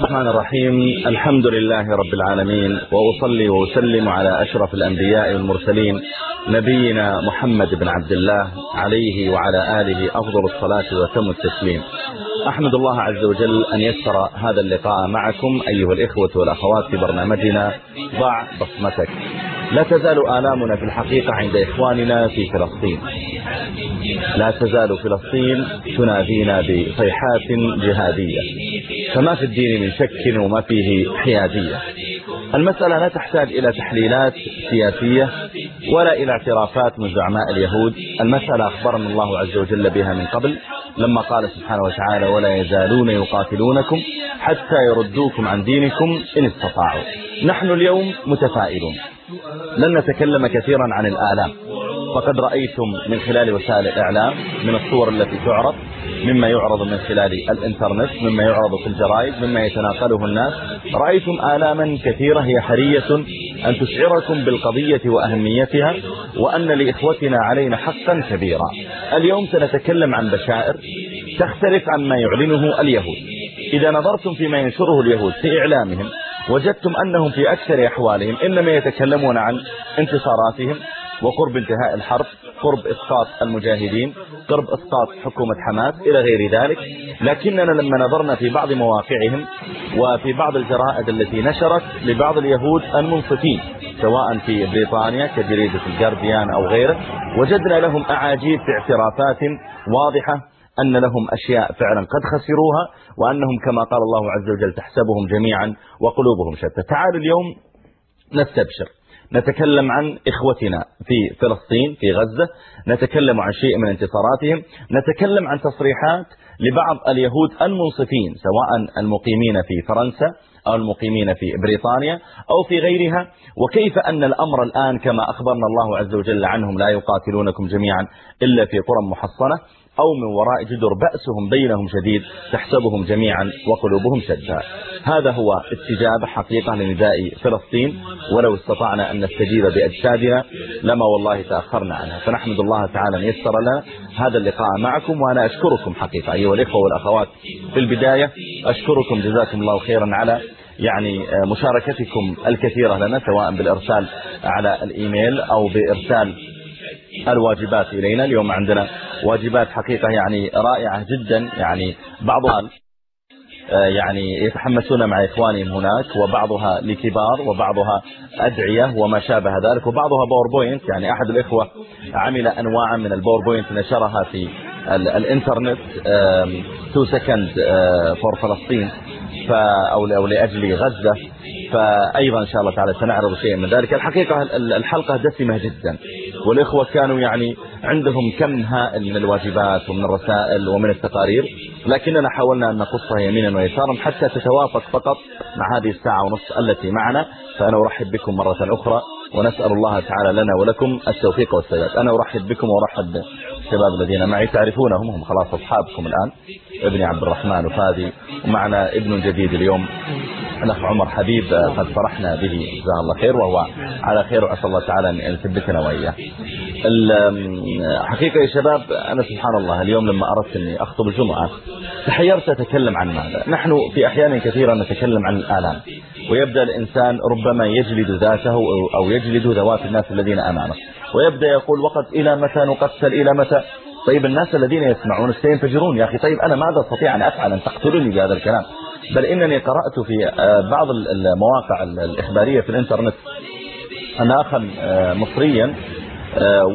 الرحمن الرحيم. الحمد لله رب العالمين وأصلي وأسلم على أشرف الأنبياء والمرسلين نبينا محمد بن عبد الله عليه وعلى آله أفضل الصلاة وتم التسليم. أحمد الله عز وجل أن يسر هذا اللقاء معكم أيها الإخوة والأخوات في برنامجنا ضع بصمتك. لا تزال آلامنا في الحقيقة عند إخواننا في فلسطين. لا تزال فلسطين تنادينا بصيحات جهادية. فما في الدين من شك وما فيه حيادية. المسألة لا تحتاج إلى تحليلات سياسية ولا إلى اعترافات من زعماء اليهود. المسألة أخبرنا الله عز وجل بها من قبل لما قال سبحانه وتعالى ولا يزالون يقاتلونكم حتى يردوكم عن دينكم إن استطاعوا. نحن اليوم متفائلون. لن نتكلم كثيرا عن الآلام. فقد رأيتم من خلال وسائل الإعلام من الصور التي تعرض مما يعرض من خلال الإنترنت مما يعرض في الجرائد مما يتناقله الناس. رأيتم آلاما كثيرة هي حرية أن تشعركم بالقضية وأهميتها وأن لإخوتنا علينا حقا كبيرا. اليوم سنتكلم عن بشائر تختلف عن ما يعلنه اليهود. إذا نظرتم فيما ينشره اليهود في إعلامهم وجدتم أنهم في أكثر أحوالهم إنما يتكلمون عن انتصاراتهم وقرب انتهاء الحرب قرب إسقاط المجاهدين قرب إسقاط حكومة حماس إلى غير ذلك. لكننا لما نظرنا في بعض مواقعهم وفي بعض الجرائد التي نشرت لبعض اليهود المنصفين سواء في بريطانيا كجريدة الجارديان أو غيره وجدنا لهم أعاجيب في اعترافات واضحة أن لهم أشياء فعلا قد خسروها وأنهم كما قال الله عز وجل تحسبهم جميعا وقلوبهم شتى. تعالوا اليوم نستبشر. نتكلم عن إخوتنا في فلسطين في غزة نتكلم عن شيء من انتصاراتهم نتكلم عن تصريحات لبعض اليهود المنصفين سواء المقيمين في فرنسا أو المقيمين في بريطانيا أو في غيرها. وكيف أن الأمر الآن كما أخبرنا الله عز وجل عنهم لا يقاتلونكم جميعا إلا في قرى محصنة. أو من وراء جدر بأسهم بينهم شديد تحسبهم جميعا وقلوبهم شتى. هذا هو استجابة حقيقة لنداء فلسطين ولو استطعنا أن نستجيب بأجسادنا لما والله تأخرنا عنها. فنحمد الله تعالى أن يسر لنا هذا اللقاء معكم وأنا أشكركم حقيقة. أيها الإخوة والأخوات في البداية أشكركم جزاكم الله خيرا على يعني مشاركتكم الكثيرة لنا سواء بالإرسال على الإيميل أو بإرسال الواجبات إلينا اليوم عندنا واجبات حقيقة يعني رائعة جدا. يعني بعضها يعني يتحمسون مع إخوانهم هناك وبعضها لكبار وبعضها أدعية وما شابه ذلك وبعضها PowerPoint يعني أحد الإخوة عمل أنواعا من ال PowerPoint نشرها في الإنترنت 2 second for فلسطين أو لأجل غزة. فأيضا إن شاء الله تعالى سنعرض شيء من ذلك. الحقيقة الحلقة دسمة جدا. والإخوة كانوا يعني عندهم كم هائل من الواجبات ومن الرسائل ومن التقارير. لكننا حاولنا أن نقصها يمينا ويسارا حتى تتوافق فقط مع هذه الساعة ونصف التي معنا. فأنا أرحب بكم مرة أخرى. ونسأل الله تعالى لنا ولكم التوفيق والسداد. أنا أرحب بكم وأرحب بالشباب الذين معي تعرفونهم هم خلاص أصحابكم الآن. ابني عبد الرحمن وفادي ومعنا ابن جديد اليوم الأخ عمر حبيب قد فرحنا به جزاه الله خير وهو على خير وأسأل الله تعالى أن يثبتنا وإياه. حقيقة يا شباب أنا سبحان الله اليوم لما أردت أني أخطب الجمعة تحيرت أتكلم عن ماذا؟ نحن في أحيان كثيرة نتكلم عن الآلام. ويبدأ الإنسان ربما يجلد ذاته أو يجلد ذوات الناس الذين أمامه. ويبدأ يقول وقد إلى متى نقتل إلى متى؟ طيب الناس الذين يسمعون سينفجرون يا أخي. طيب أنا ماذا أستطيع أن أفعل؟ أن تقتلني بهذا الكلام. بل إنني قرأت في بعض المواقع الإخبارية في الإنترنت أن أخا مصريا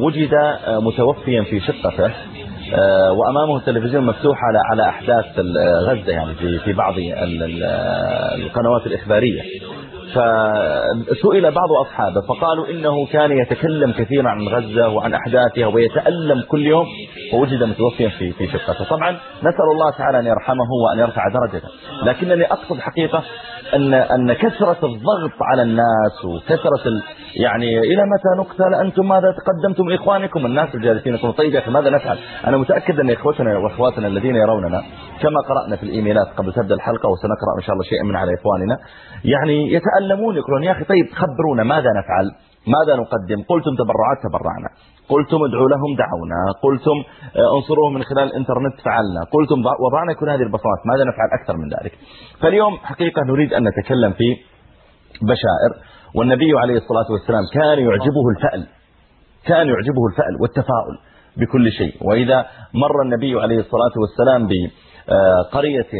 وجد متوفيا في شقته. وأمامه التلفزيون مفتوح على على أحداث غزة يعني في في بعض القنوات الإخبارية. فسئل بعض أصحابه فقالوا إنه كان يتكلم كثيرا عن غزة وعن أحداثها ويتألم كل يوم ووجد متوفيا في في شقته. طبعا نسأل الله تعالى أن يرحمه وأن يرفع درجته. لكنني أقصد حقيقة أن أن كثرة الضغط على الناس وكثرة ال... يعني إلى متى نقتل؟ أنتم ماذا تقدمتم إخوانكم؟ الناس الجالسين يقولون طيب يا أخي ماذا نفعل؟ أنا متأكد أن إخوتنا وأخواتنا الذين يروننا كما قرأنا في الإيميلات قبل تبدأ الحلقة وسنقرأ إن شاء الله شيء من على إخواننا يعني يتألمون يقولون يا أخي طيب خبرونا ماذا نفعل؟ ماذا نقدم؟ قلتم تبرعات تبرعنا. قلتم ادعوا لهم دعونا. قلتم آه، انصروهم من خلال الانترنت فعلنا. قلتم وضعنا كل هذه البصمات ماذا نفعل؟ أكثر من ذلك. فاليوم حقيقة نريد أن نتكلم في بشائر والنبي عليه الصلاة والسلام كان يعجبه الفأل. كان يعجبه الفأل والتفاؤل بكل شيء. وإذا مر النبي عليه الصلاة والسلام بقرية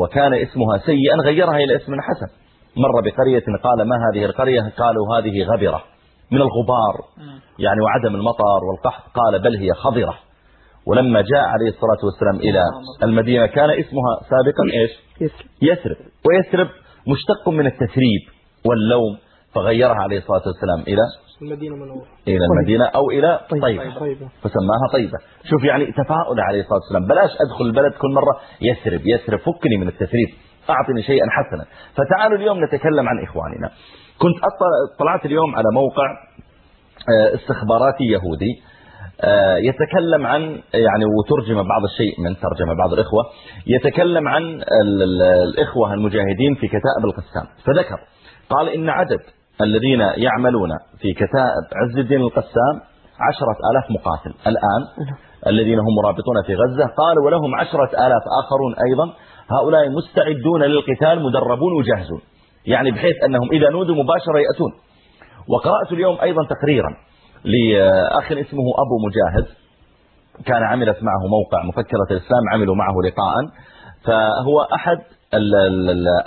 وكان اسمها سيئا غيرها إلى اسم حسن. مر بقرية قال ما هذه القرية؟ قالوا هذه غبرة. من الغبار يعني وعدم المطر والقحط قال بل هي خضرة. ولما جاء عليه الصلاة والسلام إلى المدينة كان اسمها سابقا إيش؟ يثرب. ويثرب مشتق من التثريب واللوم فغيرها عليه الصلاة والسلام إلى المدينة منورة إلى المدينة أو إلى طيبة, طيبة. فسماها طيبة. شوف يعني تفاؤل عليه الصلاة والسلام. بلاش أدخل البلد كل مرة يثرب يثرب فكني من التثريب. أعطني شيئا حسنا. فتعالوا اليوم نتكلم عن إخواننا. كنت طلعت اليوم على موقع آه، استخباراتي يهودي آه، يتكلم عن يعني وترجم بعض الشيء من ترجمة بعض الإخوة يتكلم عن الإخوة المجاهدين في كتائب القسام. فذكر قال إن عدد الذين يعملون في كتائب عز الدين القسام عشرة آلاف مقاتل. الآن الذين هم مرابطون في غزة قال ولهم عشرة آلاف آخرون أيضا هؤلاء مستعدون للقتال مدربون وجاهزون. يعني بحيث أنهم إذا نودوا مباشرة يأتون. وقرأت اليوم أيضا تقريرا لأخ اسمه أبو مجاهد كان عملت معه موقع مفكرة الإسلام عملوا معه لقاء فهو أحد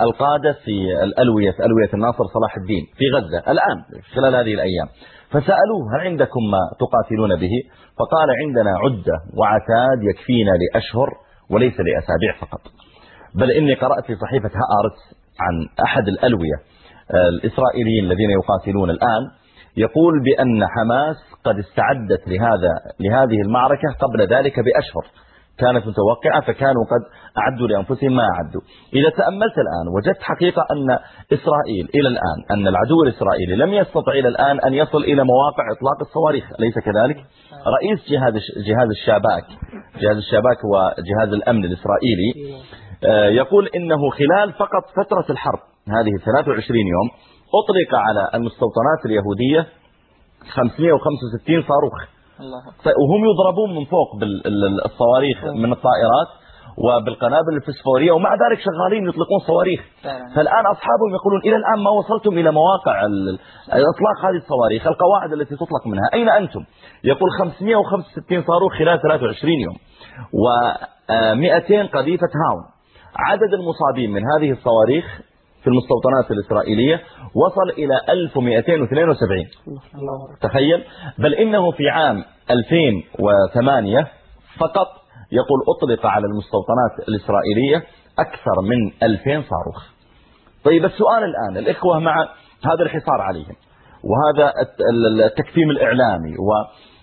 القادة في الألوية في ألوية الناصر صلاح الدين في غزة الآن خلال هذه الأيام. فسألوه هل عندكم ما تقاتلون به؟ فقال عندنا عدة وعتاد يكفينا لأشهر وليس لأسابيع فقط. بل إني قرأت في صحيفة هآرتس عن أحد الألوية الإسرائيليين الذين يقاتلون الآن يقول بأن حماس قد استعدت لهذا لهذه المعركة قبل ذلك بأشهر كانت متوقعة فكانوا قد أعدوا لأنفسهم ما أعدوا. إذا تأملت الآن وجدت حقيقة أن إسرائيل إلى الآن أن العدو الإسرائيلي لم يستطع إلى الآن أن يصل إلى مواقع إطلاق الصواريخ أليس كذلك؟ رئيس جهاز جهاز الشاباك جهاز الشاباك هو جهاز الأمن الإسرائيلي آه، يقول إنه خلال فقط فترة الحرب هذه 23 يوم أطلق على المستوطنات اليهودية 565 صاروخ. الله. وهم يضربون من فوق بالصواريخ من الطائرات وبالقنابل الفسفورية ومع ذلك شغالين يطلقون صواريخ. فالآن أصحابهم يقولون إلى الآن ما وصلتم إلى مواقع إطلاق هذه الصواريخ القواعد التي تطلق منها. أين أنتم؟ يقول 565 صاروخ خلال 23 يوم و200 قذيفة هاون. عدد المصابين من هذه الصواريخ في المستوطنات الإسرائيلية وصل إلى 1272 تخيل. بل إنه في عام 2008 فقط يقول أطلق على المستوطنات الإسرائيلية أكثر من 2000 صاروخ. طيب السؤال الآن الإخوة مع هذا الحصار عليهم وهذا التكفيم الإعلامي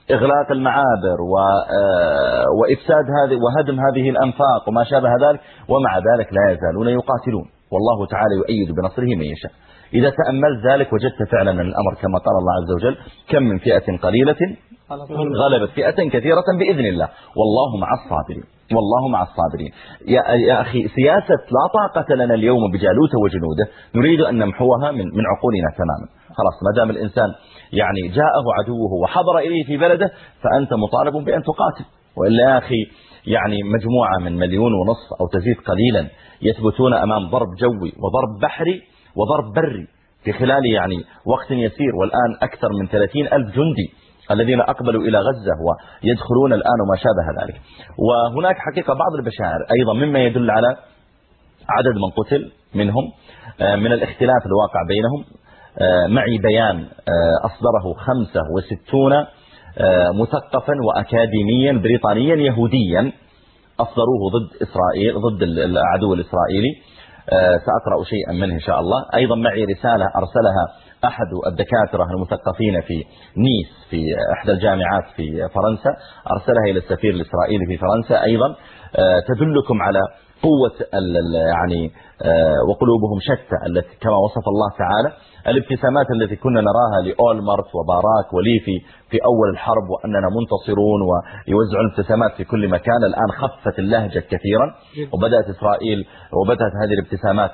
وإغلاق المعابر آه، وإفساد هذه وهدم هذه الأنفاق وما شابه ذلك ومع ذلك لا يزالون يقاتلون. والله تعالى يؤيد بنصره من يشاء. إذا تأملت ذلك وجدت فعلا الأمر كما قال الله عز وجل كم من فئة قليلة غلبت فئة كثيرة بإذن الله. والله مع الصابرين. والله مع الصابرين. يا, يا أخي سياسة لا طاقة لنا اليوم بجالوت وجنوده. نريد أن نمحوها من, من عقولنا تماما. خلاص ما دام الإنسان يعني جاءه عدوه وحضر إليه في بلده فأنت مطالب بأن تقاتل. وإلا يا أخي يعني مجموعة من مليون ونصف أو تزيد قليلا يثبتون أمام ضرب جوي وضرب بحري وضرب بري. في خلال يعني وقت يسير والآن أكثر من 30 ألف جندي الذين أقبلوا إلى غزة ويدخلون الآن وما شابه ذلك. وهناك حقيقة بعض البشائر أيضا مما يدل على عدد من قتل منهم آه، من الاختلاف الواقع بينهم. آه، معي بيان آه، أصدره 65 مثقفا وأكاديميا بريطانيا يهوديا أصدروه ضد إسرائيل ضد العدو الإسرائيلي. سأقرأ شيئا منه إن شاء الله. أيضا معي رسالة أرسلها أحد الدكاترة المثقفين في نيس في إحدى الجامعات في فرنسا أرسلها إلى السفير الإسرائيلي في فرنسا. أيضا آه، تدلكم على قوة يعني آه، وقلوبهم شتى التي كما وصف الله تعالى الابتسامات التي كنا نراها لأولمرت وباراك وليفي في أول الحرب وأننا منتصرون ويوزعون ابتسامات في كل مكان الآن خفت اللهجة كثيرا. وبدأت إسرائيل وبدأت هذه الابتسامات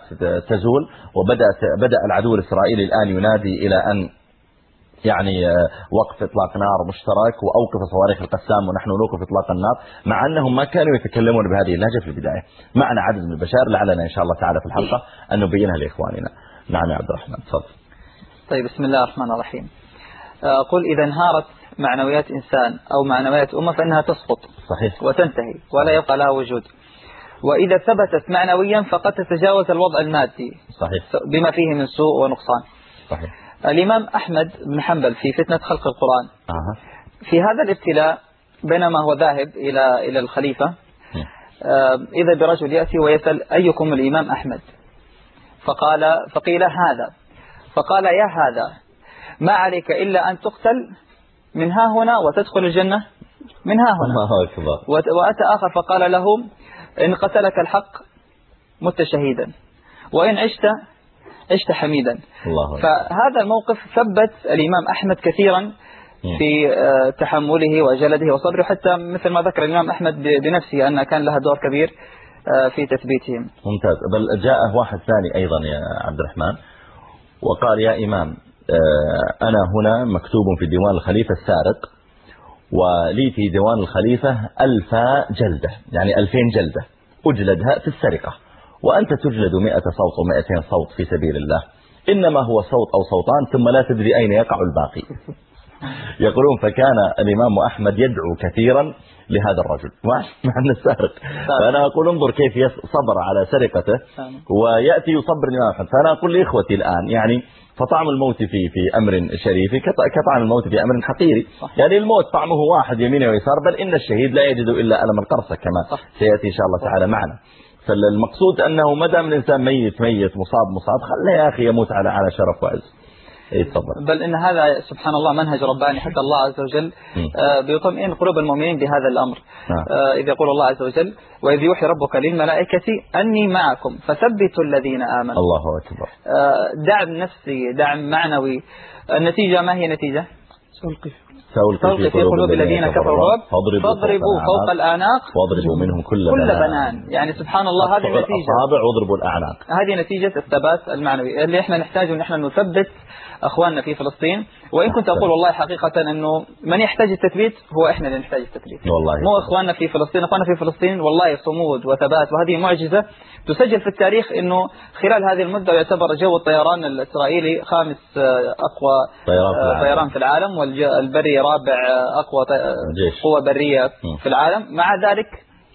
تزول وبدأت بدأ العدو الإسرائيلي الآن ينادي إلى أن يعني آه، وقف إطلاق نار مشترك وأوقف صواريخ القسام ونحن نوقف إطلاق النار مع أنهم ما كانوا يتكلمون بهذه اللهجة في البداية. معنا عدد من البشائر لعلنا إن شاء الله تعالى في الحلقة أن نبينها لإخواننا. نعم يا عبد الرحمن تفضل. طيب بسم الله الرحمن الرحيم. أقول إذا انهارت معنويات إنسان أو معنويات أمة فإنها تسقط صحيح. وتنتهي ولا يبقى لها وجود. وإذا ثبتت معنويا فقد تتجاوز الوضع المادي صحيح. بما فيه من سوء ونقصان. صحيح. الإمام أحمد بن حنبل في فتنة خلق القرآن. آه. في هذا الابتلاء بينما هو ذاهب إلى إلى الخليفة آه، إذا برجل يأتي ويسأل أيكم الإمام أحمد؟ فقال فقيل هذا. فقال يا هذا ما عليك إلا أن تقتل من ها هنا وتدخل الجنة من ها هنا. وأتى آخر فقال له إن قتلك الحق مت شهيدا وإن عشت عشت حميدا. الله فهذا الموقف ثبت الإمام أحمد كثيرا في آه، تحمله وجلده وصبره حتى مثل ما ذكر الإمام أحمد بنفسه أن كان لها دور كبير آه، في تثبيتهم. ممتاز. بل جاء واحد ثاني أيضا يا عبد الرحمن. وقال يا إمام آه، أنا هنا مكتوب في ديوان الخليفة السارق ولي في ديوان الخليفة ألف جلدة يعني ألفين جلدة أجلدها في السرقة. وأنت تجلد مئة صوت ومئتين صوت في سبيل الله. إنما هو صوت أو صوتان ثم لا تدري أين يقع الباقي. يقولون فكان الإمام أحمد يدعو كثيرا لهذا الرجل. مع أن السارق. فأنا أقول انظر كيف صبر على سرقته ويأتي يصبر الإمام أحمد فأنا أقول لإخوتي الآن يعني فطعم الموت في في أمر شريف كطعم الموت في أمر حقيري. يعني الموت طعمه واحد يمين ويسار بل إن الشهيد لا يجد إلا ألم القرصة كما سيأتي إن شاء الله تعالى معنا. فالمقصود أنه ما دام الإنسان ميت ميت مصاب مصاب خليه يا أخي يموت على على شرف وعز. إيه، بل إن هذا سبحان الله منهج رباني حتى الله عز وجل آه، بيطمئن قلوب المؤمنين بهذا الأمر. نعم. آه، إذ يقول الله عز وجل وإذ يوحي ربك للملائكة أني معكم فثبتوا الذين آمنوا. الله أكبر. آه، دعم نفسي دعم معنوي. النتيجة ما هي نتيجة سلقي سألقي في قلوب الذين كفروا. فاضربوا فوق الأعناق. واضربوا منهم كل, كل بنان. يعني سبحان الله هذه النتيجة. الأصابع واضربوا الأعناق. هذه نتيجة الثبات المعنوي. اللي إحنا نحتاجه ان إحنا نثبت أخواننا في فلسطين وإن كنت أقول والله حقيقة أنه من يحتاج التثبيت هو إحنا اللي نحتاج التثبيت. والله. مو إخواننا في فلسطين إخواننا في فلسطين والله صمود وثبات وهذه معجزة تسجل في التاريخ أنه خلال هذه المدة يعتبر جو الطيران الإسرائيلي خامس أقوى طيران في العالم. والبري رابع أقوى قوة برية في العالم. مع ذلك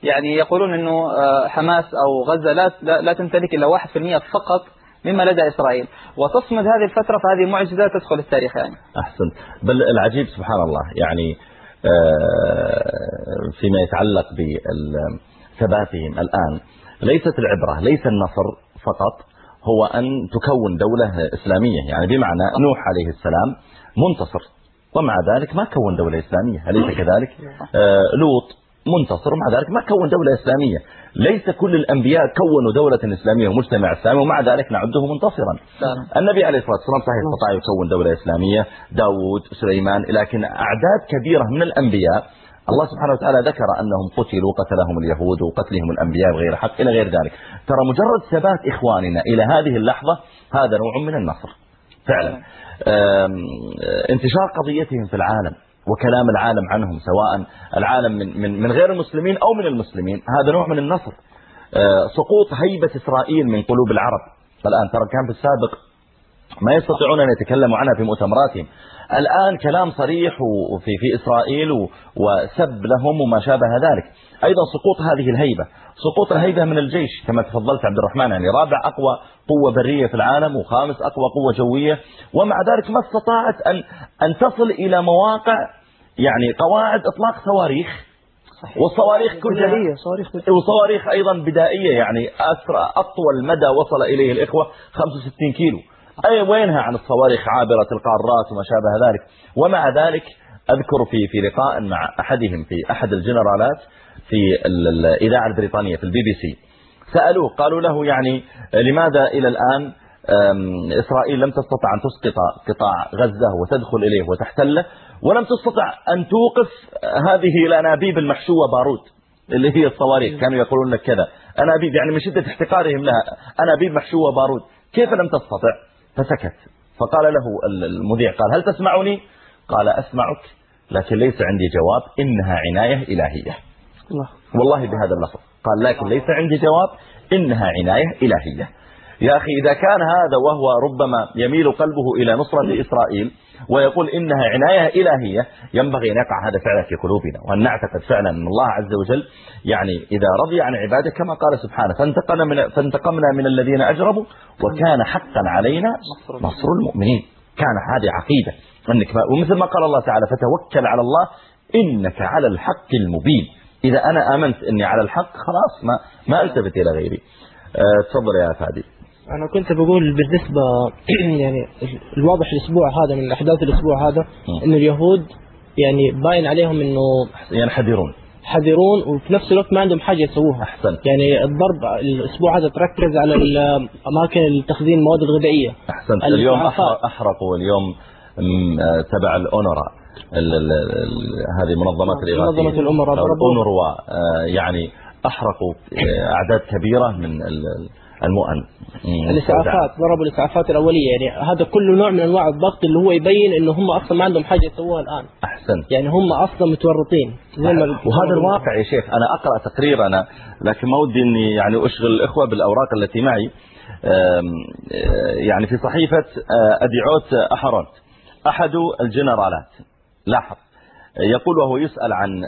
يعني يقولون أنه حماس أو غزة لا, لا تمتلك إلا 1% فقط مما لدى إسرائيل. وتصمد هذه الفترة فهذه معجزة تدخل التاريخ يعني. أحسن بل العجيب سبحان الله يعني آه، فيما يتعلق بثباتهم الآن ليست العبرة ليس النصر فقط هو أن تكون دولة إسلامية. يعني بمعنى نوح عليه السلام منتصر ومع ذلك ما كون دولة إسلامية أليس كذلك؟ آه، لوط منتصر. ومع ذلك ما كون دولة إسلامية. ليس كل الأنبياء كونوا دولة إسلامية ومجتمع إسلامي ومع ذلك نعده منتصرا. النبي عليه الصلاة والسلام صحيح استطاع يكون دولة إسلامية. داود سليمان لكن أعداد كبيرة من الأنبياء. الله سبحانه وتعالى ذكر أنهم قتلوا قتلهم اليهود وقتلهم الأنبياء بغير حق إلى غير ذلك. ترى مجرد ثبات إخواننا إلى هذه اللحظة هذا نوع من النصر. فعلا. انتشار قضيتهم في العالم. وكلام العالم عنهم سواء العالم من, من, من غير المسلمين أو من المسلمين. هذا نوع من النصر. آه، سقوط هيبة إسرائيل من قلوب العرب. الآن ترى كان في السابق ما يستطيعون أن يتكلموا عنها في مؤتمراتهم. الآن كلام صريح في في إسرائيل وسب لهم وما شابه ذلك. أيضا سقوط هذه الهيبة. سقوط الهيبة من الجيش كما تفضلت عبد الرحمن يعني رابع أقوى قوة برية في العالم وخامس أقوى قوة جوية. ومع ذلك ما استطاعت أن, أن تصل إلى مواقع يعني قواعد إطلاق صواريخ. صحيح. والصواريخ كلها صواريخ وصواريخ أيضا بدائية يعني أسرع أطول مدى وصل إليه الإخوة 65 كيلو. أي وينها عن الصواريخ عابرة القارات وما شابه ذلك. ومع ذلك أذكر في في لقاء مع أحدهم في أحد الجنرالات في الإذاعة البريطانية في البي بي سي. سألوه قالوا له يعني لماذا إلى الآن إسرائيل لم تستطع أن تسقط قطاع غزة وتدخل إليه وتحتله ولم تستطع أن توقف هذه الأنابيب المحشوة بارود اللي هي الصواريخ. كانوا يقولون لك كذا. أنابيب يعني من شدة احتقارهم لها. أنابيب محشوة بارود. كيف لم تستطع؟ فسكت. فقال له المذيع قال هل تسمعني؟ قال أسمعك لكن ليس عندي جواب. إنها عناية إلهية. الله. والله بهذا اللفظ. قال لكن ليس عندي جواب. إنها عناية إلهية. يا أخي إذا كان هذا وهو ربما يميل قلبه إلى نصرة إسرائيل ويقول إنها عناية إلهية ينبغي أن يقع هذا فعلا في قلوبنا وأن نعتقد فعلا أن الله عز وجل يعني إذا رضي عن عباده كما قال سبحانه فانتقمنا من, فانتقمنا من الذين أجربوا وكان حقا علينا نصر المؤمنين. كان هذه عقيدة. أنك ومثل ما قال الله تعالى فتوكل على الله إنك على الحق المبين. إذا أنا آمنت أني على الحق خلاص ما ما ألتفت إلى غيري. أه، تفضل يا فادي. أنا كنت بقول بالنسبة يعني الواضح الأسبوع هذا من أحداث الأسبوع هذا إن اليهود يعني باين عليهم إنه ينحدرون حذرون. وفي نفس الوقت ما عندهم حاجة يسووها. أحسن. يعني الضرب الأسبوع هذا تركز على أماكن التخزين المواد الغذائية أحسن. اليوم أحرقوا اليوم تبع الأونرا. هذه منظمات الإغاثية منظمة الأمراء الأونروا آه، يعني أحرقوا آه، أعداد كبيرة من المؤن. الإسعافات ضربوا الإسعافات الأولية يعني هذا كله نوع من أنواع الضغط اللي هو يبين إنه هم أصلا ما عندهم حاجة يسووها الآن. أحسن. يعني هم أصلا متورطين. زي ما وهذا الواقع يا شيخ. أنا أقرأ تقرير أنا لكن ما ودي إني يعني أشغل الإخوة بالأوراق التي معي. يعني في صحيفة آه، أديعوت أحرون أحد الجنرالات. لاحظ. يقول وهو يسأل عن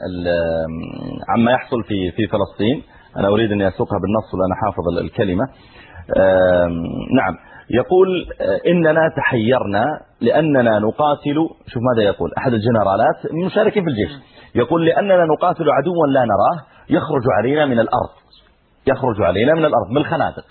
عما يحصل في في فلسطين. أنا أريد أن أسوقها بالنص وأنا حافظ الكلمة. نعم. يقول آه، إننا تحيرنا لأننا نقاتل. شوف ماذا يقول. أحد الجنرالات مشاركين في الجيش. يقول لأننا نقاتل عدوا لا نراه. يخرج علينا من الأرض. يخرج علينا من الأرض من الخنادق.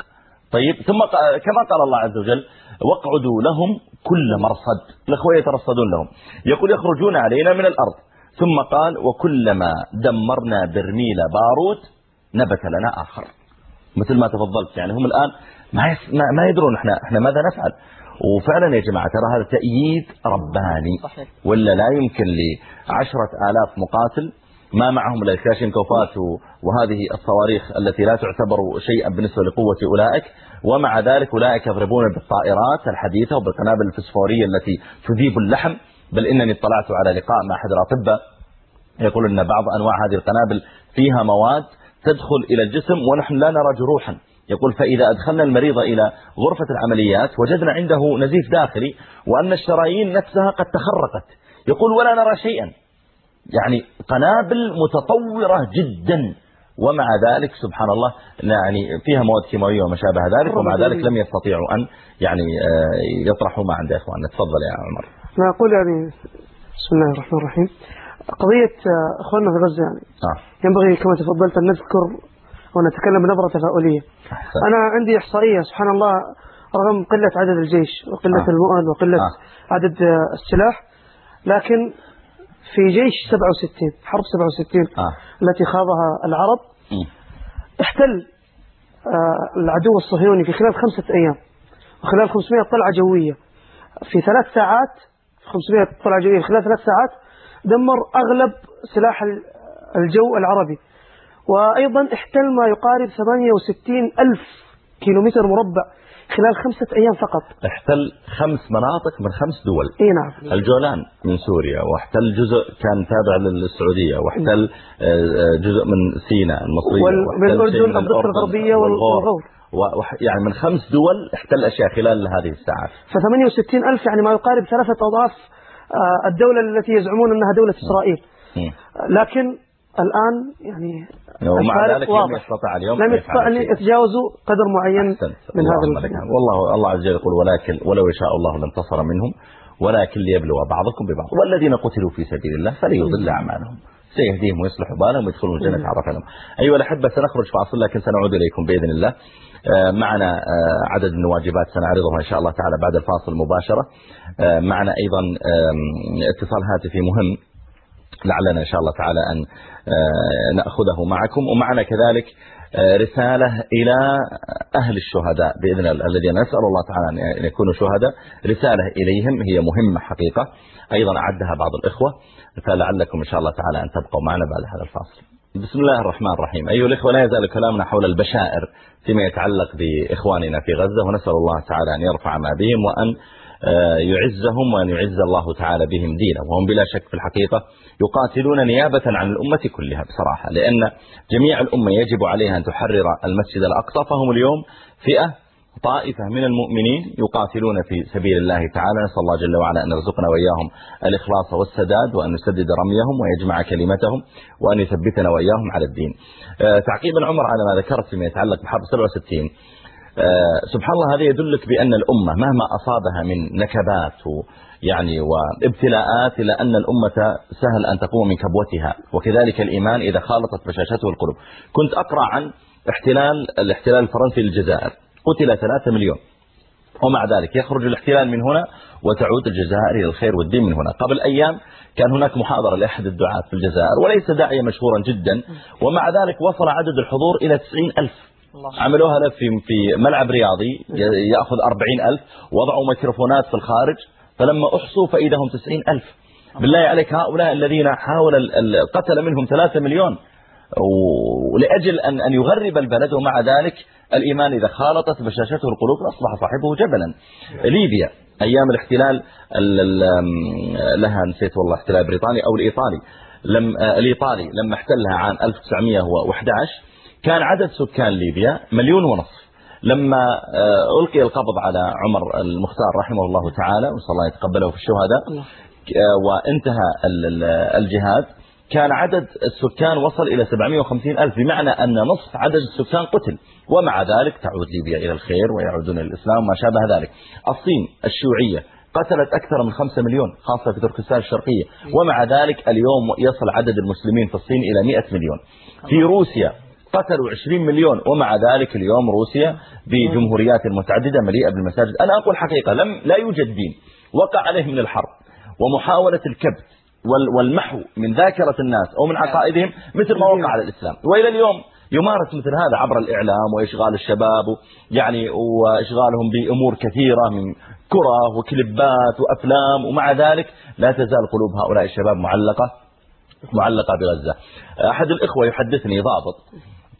طيب ثم كما قال الله عز وجل واقعدوا لهم كل مرصد. الأخوة يترصدون لهم. يقول يخرجون علينا من الأرض. ثم قال وكلما دمرنا برميل باروت نبت لنا آخر. مثل ما تفضلت يعني هم الآن ما ما يدرون إحنا إحنا ماذا نفعل. وفعلا يا جماعة ترى هذا تأييد رباني. صحيح. ولا لا يمكن لعشرة آلاف مقاتل ما معهم الا كلاشينكوفات وهذه الصواريخ التي لا تعتبر شيئا بالنسبة لقوة أولئك. ومع ذلك أولئك يضربون بالطائرات الحديثة وبالقنابل الفسفورية التي تذيب اللحم. بل إنني اطلعت على لقاء مع أحد الأطباء يقول أن بعض أنواع هذه القنابل فيها مواد تدخل إلى الجسم ونحن لا نرى جروحا. يقول فإذا أدخلنا المريض إلى غرفة العمليات وجدنا عنده نزيف داخلي وأن الشرايين نفسها قد تخرقت. يقول ولا نرى شيئا. يعني قنابل متطورة جدا. ومع ذلك سبحان الله يعني فيها مواد كيماوية وما شابه ذلك ومع ذلك لم يستطيعوا أن يعني آه، يطرحوا ما عند إخواننا تفضل يا عمر. أنا أقول يعني بسم الله الرحمن الرحيم. قضية آه، أخواننا في غزة يعني آه. ينبغي كما تفضلت أن نذكر ونتكلم بنبرة تفاؤلية أحسن. أنا عندي إحصائية سبحان الله رغم قلة عدد الجيش وقلة آه. المؤن وقلة آه. عدد السلاح لكن في جيش 67 حرب 67 آه. التي خاضها العرب احتل آه، العدو الصهيوني في خلال خمسة أيام وخلال 500 طلعة جوية في ثلاث ساعات 500 طلعة جوية خلال ثلاث ساعات دمر أغلب سلاح الجو العربي. وأيضا احتل ما يقارب 68 ألف كيلومتر مربع خلال خمسة أيام فقط. احتل خمس مناطق من خمس دول. إي نعم. الجولان من سوريا واحتل جزء كان تابع للسعودية واحتل آه، آه، جزء من سيناء المصرية ومن الأردن الضفة الغربية والغور يعني من خمس دول احتل أشياء خلال هذه الساعات ف 68 ألف يعني ما يقارب ثلاثة أضعاف الدولة التي يزعمون أنها دولة إسرائيل. لكن الآن يعني ومع ذلك لم يستطع اليوم لم يستطع أن يتجاوزوا قدر معين من هذا المكان والله الله عز وجل يقول ولكن ولو يشاء الله لانتصر منهم ولكن ليبلو بعضكم ببعض. والذين قتلوا في سبيل الله فليضل أعمالهم. سيهديهم ويصلح بالهم ويدخلون الجنة عرف لهم أيها الأحبة سنخرج فأصل لكن سنعود إليكم بإذن الله. آه، معنا آه، عدد من الواجبات سنعرضها إن شاء الله تعالى بعد الفاصل مباشرة آه، معنا أيضا اتصال هاتفي مهم. لعلنا إن شاء الله تعالى أن نأخذه معكم. ومعنا كذلك رسالة إلى أهل الشهداء بإذن الله الذين نسأل الله تعالى أن يكونوا شهداء. رسالة إليهم هي مهمة حقيقة. أيضا أعدها بعض الإخوة. فلعلكم إن شاء الله تعالى أن تبقوا معنا بعد هذا الفاصل. بسم الله الرحمن الرحيم. أيها الإخوة لا يزال كلامنا حول البشائر فيما يتعلق بإخواننا في غزة ونسأل الله تعالى أن يرفع ما بهم وأن آه، يعزهم وأن يعز الله تعالى بهم دينه. وهم بلا شك في الحقيقة يقاتلون نيابة عن الأمة كلها بصراحة لأن جميع الأمة يجب عليها أن تحرر المسجد الأقصى فهم اليوم فئة طائفة من المؤمنين يقاتلون في سبيل الله تعالى. نسأل الله جل وعلا أن يرزقنا وإياهم الإخلاص والسداد وأن يسدد رميهم ويجمع كلمتهم وأن يثبتنا وإياهم على الدين. آه، تعقيبا عمر على ما ذكرت فيما يتعلق بحرب 67 آه، سبحان الله هذا يدلك بأن الأمة مهما أصابها من نكبات يعني وابتلاءات إلى أن الأمة سهل أن تقوم من كبوتها. وكذلك الإيمان إذا خالطت بشاشته القلوب. كنت أقرأ عن احتلال الاحتلال الفرنسي للجزائر. قتل ثلاثة مليون. ومع ذلك يخرج الاحتلال من هنا وتعود الجزائر إلى الخير والدين من هنا. قبل أيام كان هناك محاضرة لأحد الدعاة في الجزائر وليس داعية مشهورا جدا. ومع ذلك وصل عدد الحضور إلى 90 ألف. عملوها له في في ملعب رياضي يأخذ 40 ألف. وضعوا ميكروفونات في الخارج. فلما أحصوا فإذا هم 90 ألف. بالله عليك هؤلاء الذين حاول القتل منهم 3 مليون. ولأجل أن أن يغرب البلد ومع ذلك الإيمان إذا خالطت بشاشته القلوب أصبح صاحبه جبلا. ليبيا أيام الاحتلال لها نسيت والله احتلال بريطاني أو الإيطالي. لم الإيطالي لما احتلها عام 1911 كان عدد سكان ليبيا مليون ونصف. لما آه، ألقي القبض على عمر المختار رحمه الله تعالى ونسأل الله يتقبله في الشهداء آه، وانتهى الجهاد كان عدد السكان وصل إلى 750 ألف بمعنى أن نصف عدد السكان قتل. ومع ذلك تعود ليبيا إلى الخير ويعودون إلى الإسلام وما شابه ذلك. الصين الشيوعية قتلت أكثر من 5 مليون خاصة في تركستان الشرقية. ومع ذلك اليوم يصل عدد المسلمين في الصين إلى 100 مليون. في روسيا قتلوا 20 مليون ومع ذلك اليوم روسيا بجمهوريات متعددة مليئة بالمساجد. أنا أقول حقيقة لم لا يوجد دين وقع عليه من الحرب ومحاولة الكبت والمحو من ذاكرة الناس أو من عقائدهم مثل ما وقع على الإسلام. وإلى اليوم يمارس مثل هذا عبر الإعلام وإشغال الشباب يعني وإشغالهم بأمور كثيرة من كرة وكليبات وأفلام ومع ذلك لا تزال قلوب هؤلاء الشباب معلقة معلقة بغزة. أحد الإخوة يحدثني ضابط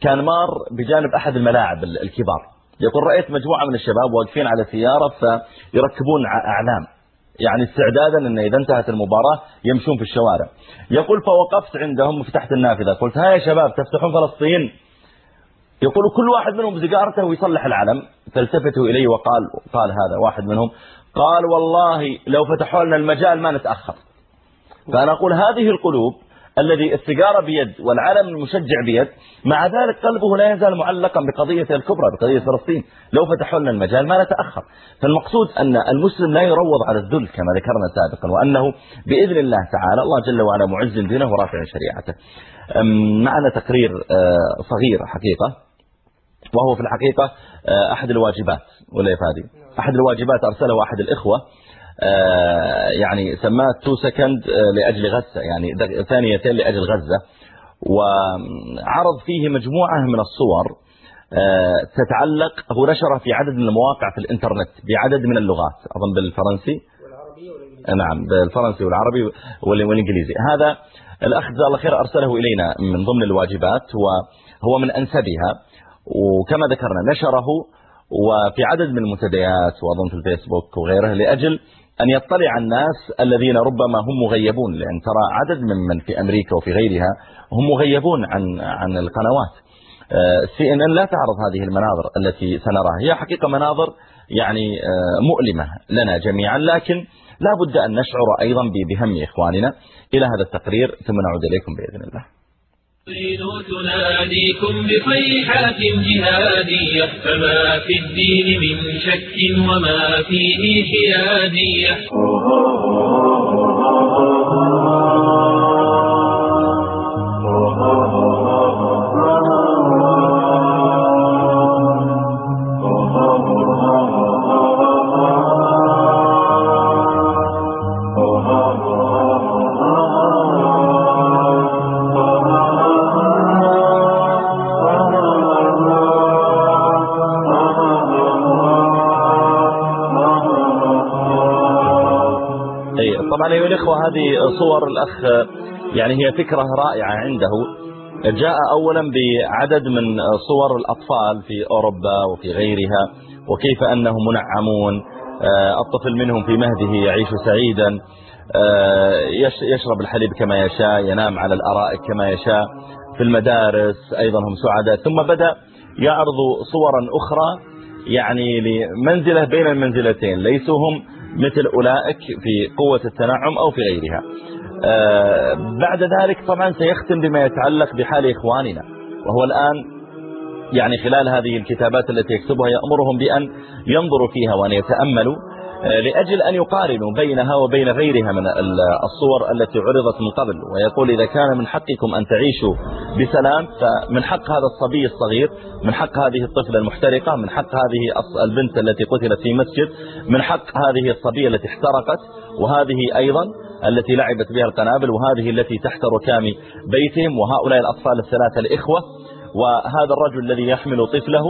كان مار بجانب أحد الملاعب الكبار. يقول رأيت مجموعة من الشباب واقفين على سيارة فيركبون أعلام. يعني استعدادا أن إذا انتهت المباراة يمشون في الشوارع. يقول فوقفت عندهم وفتحت النافذة. قلت ها يا شباب تفتحون فلسطين؟ يقول كل واحد منهم بسيجارته ويصلح العلم. فالتفتوا إلي وقال قال هذا واحد منهم قال والله لو فتحوا لنا المجال ما نتأخر. فأنا أقول هذه القلوب الذي السيجارة بيد والعلم المشجع بيد مع ذلك قلبه لا يزال معلقا بقضية الكبرى بقضية فلسطين. لو فتحوا لنا المجال ما نتأخر. فالمقصود أن المسلم لا يروض على الذل كما ذكرنا سابقا وأنه بإذن الله تعالى الله جل وعلا معز دينه ورافع شريعته. معنا تقرير آه، صغير حقيقة وهو في الحقيقة آه، أحد الواجبات. ولا يفادي أحد الواجبات أرسله أحد الإخوة. يعني سماه two second آه، لأجل غزة يعني ثانيتين لأجل غزة. وعرض فيه مجموعة من الصور آه، تتعلق هو نشرها في عدد من المواقع في الإنترنت بعدد من اللغات أظن بالفرنسي. نعم بالفرنسي والعربي والإنجليزي. هذا الأخ جزاه الله خير أرسله إلينا من ضمن الواجبات وهو من أنسبها. وكما ذكرنا نشره وفي عدد من المنتديات وأظن في الفيسبوك وغيره لأجل أن يطلع الناس الذين ربما هم مغيبون لأن ترى عدد من من في أمريكا وفي غيرها هم مغيبون عن عن القنوات. سي ان ان لا تعرض هذه المناظر التي سنراها. هي حقيقة مناظر يعني آه، مؤلمة لنا جميعا لكن لا بد أن نشعر أيضا بهم إخواننا. إلى هذا التقرير ثم نعود إليكم بإذن الله. تناديكم بصيحات جهادية. فما في الدين من شك وما فيه حيادية. هذه صور الأخ يعني هي فكرة رائعة عنده. جاء أولا بعدد من صور الأطفال في أوروبا وفي غيرها وكيف أنهم منعمون. الطفل منهم في مهده يعيش سعيدا. يشرب الحليب كما يشاء ينام على الأرائك كما يشاء. في المدارس أيضا هم سعداء. ثم بدأ يعرض صورا أخرى يعني لمنزلة بين المنزلتين. ليسوا هم مثل أولئك في قوة التنعم أو في غيرها. آه، بعد ذلك طبعا سيختم بما يتعلق بحال إخواننا. وهو الآن يعني خلال هذه الكتابات التي يكتبها يأمرهم بأن ينظروا فيها وأن يتأملوا. لأجل أن يقارنوا بينها وبين غيرها من الصور التي عرضت من قبل. ويقول إذا كان من حقكم أن تعيشوا بسلام فمن حق هذا الصبي الصغير من حق هذه الطفلة المحترقة من حق هذه البنت التي قتلت في مسجد من حق هذه الصبية التي احترقت وهذه أيضا التي لعبت بها القنابل وهذه التي تحت ركام بيتهم وهؤلاء الأطفال الثلاثة الإخوة وهذا الرجل الذي يحمل طفله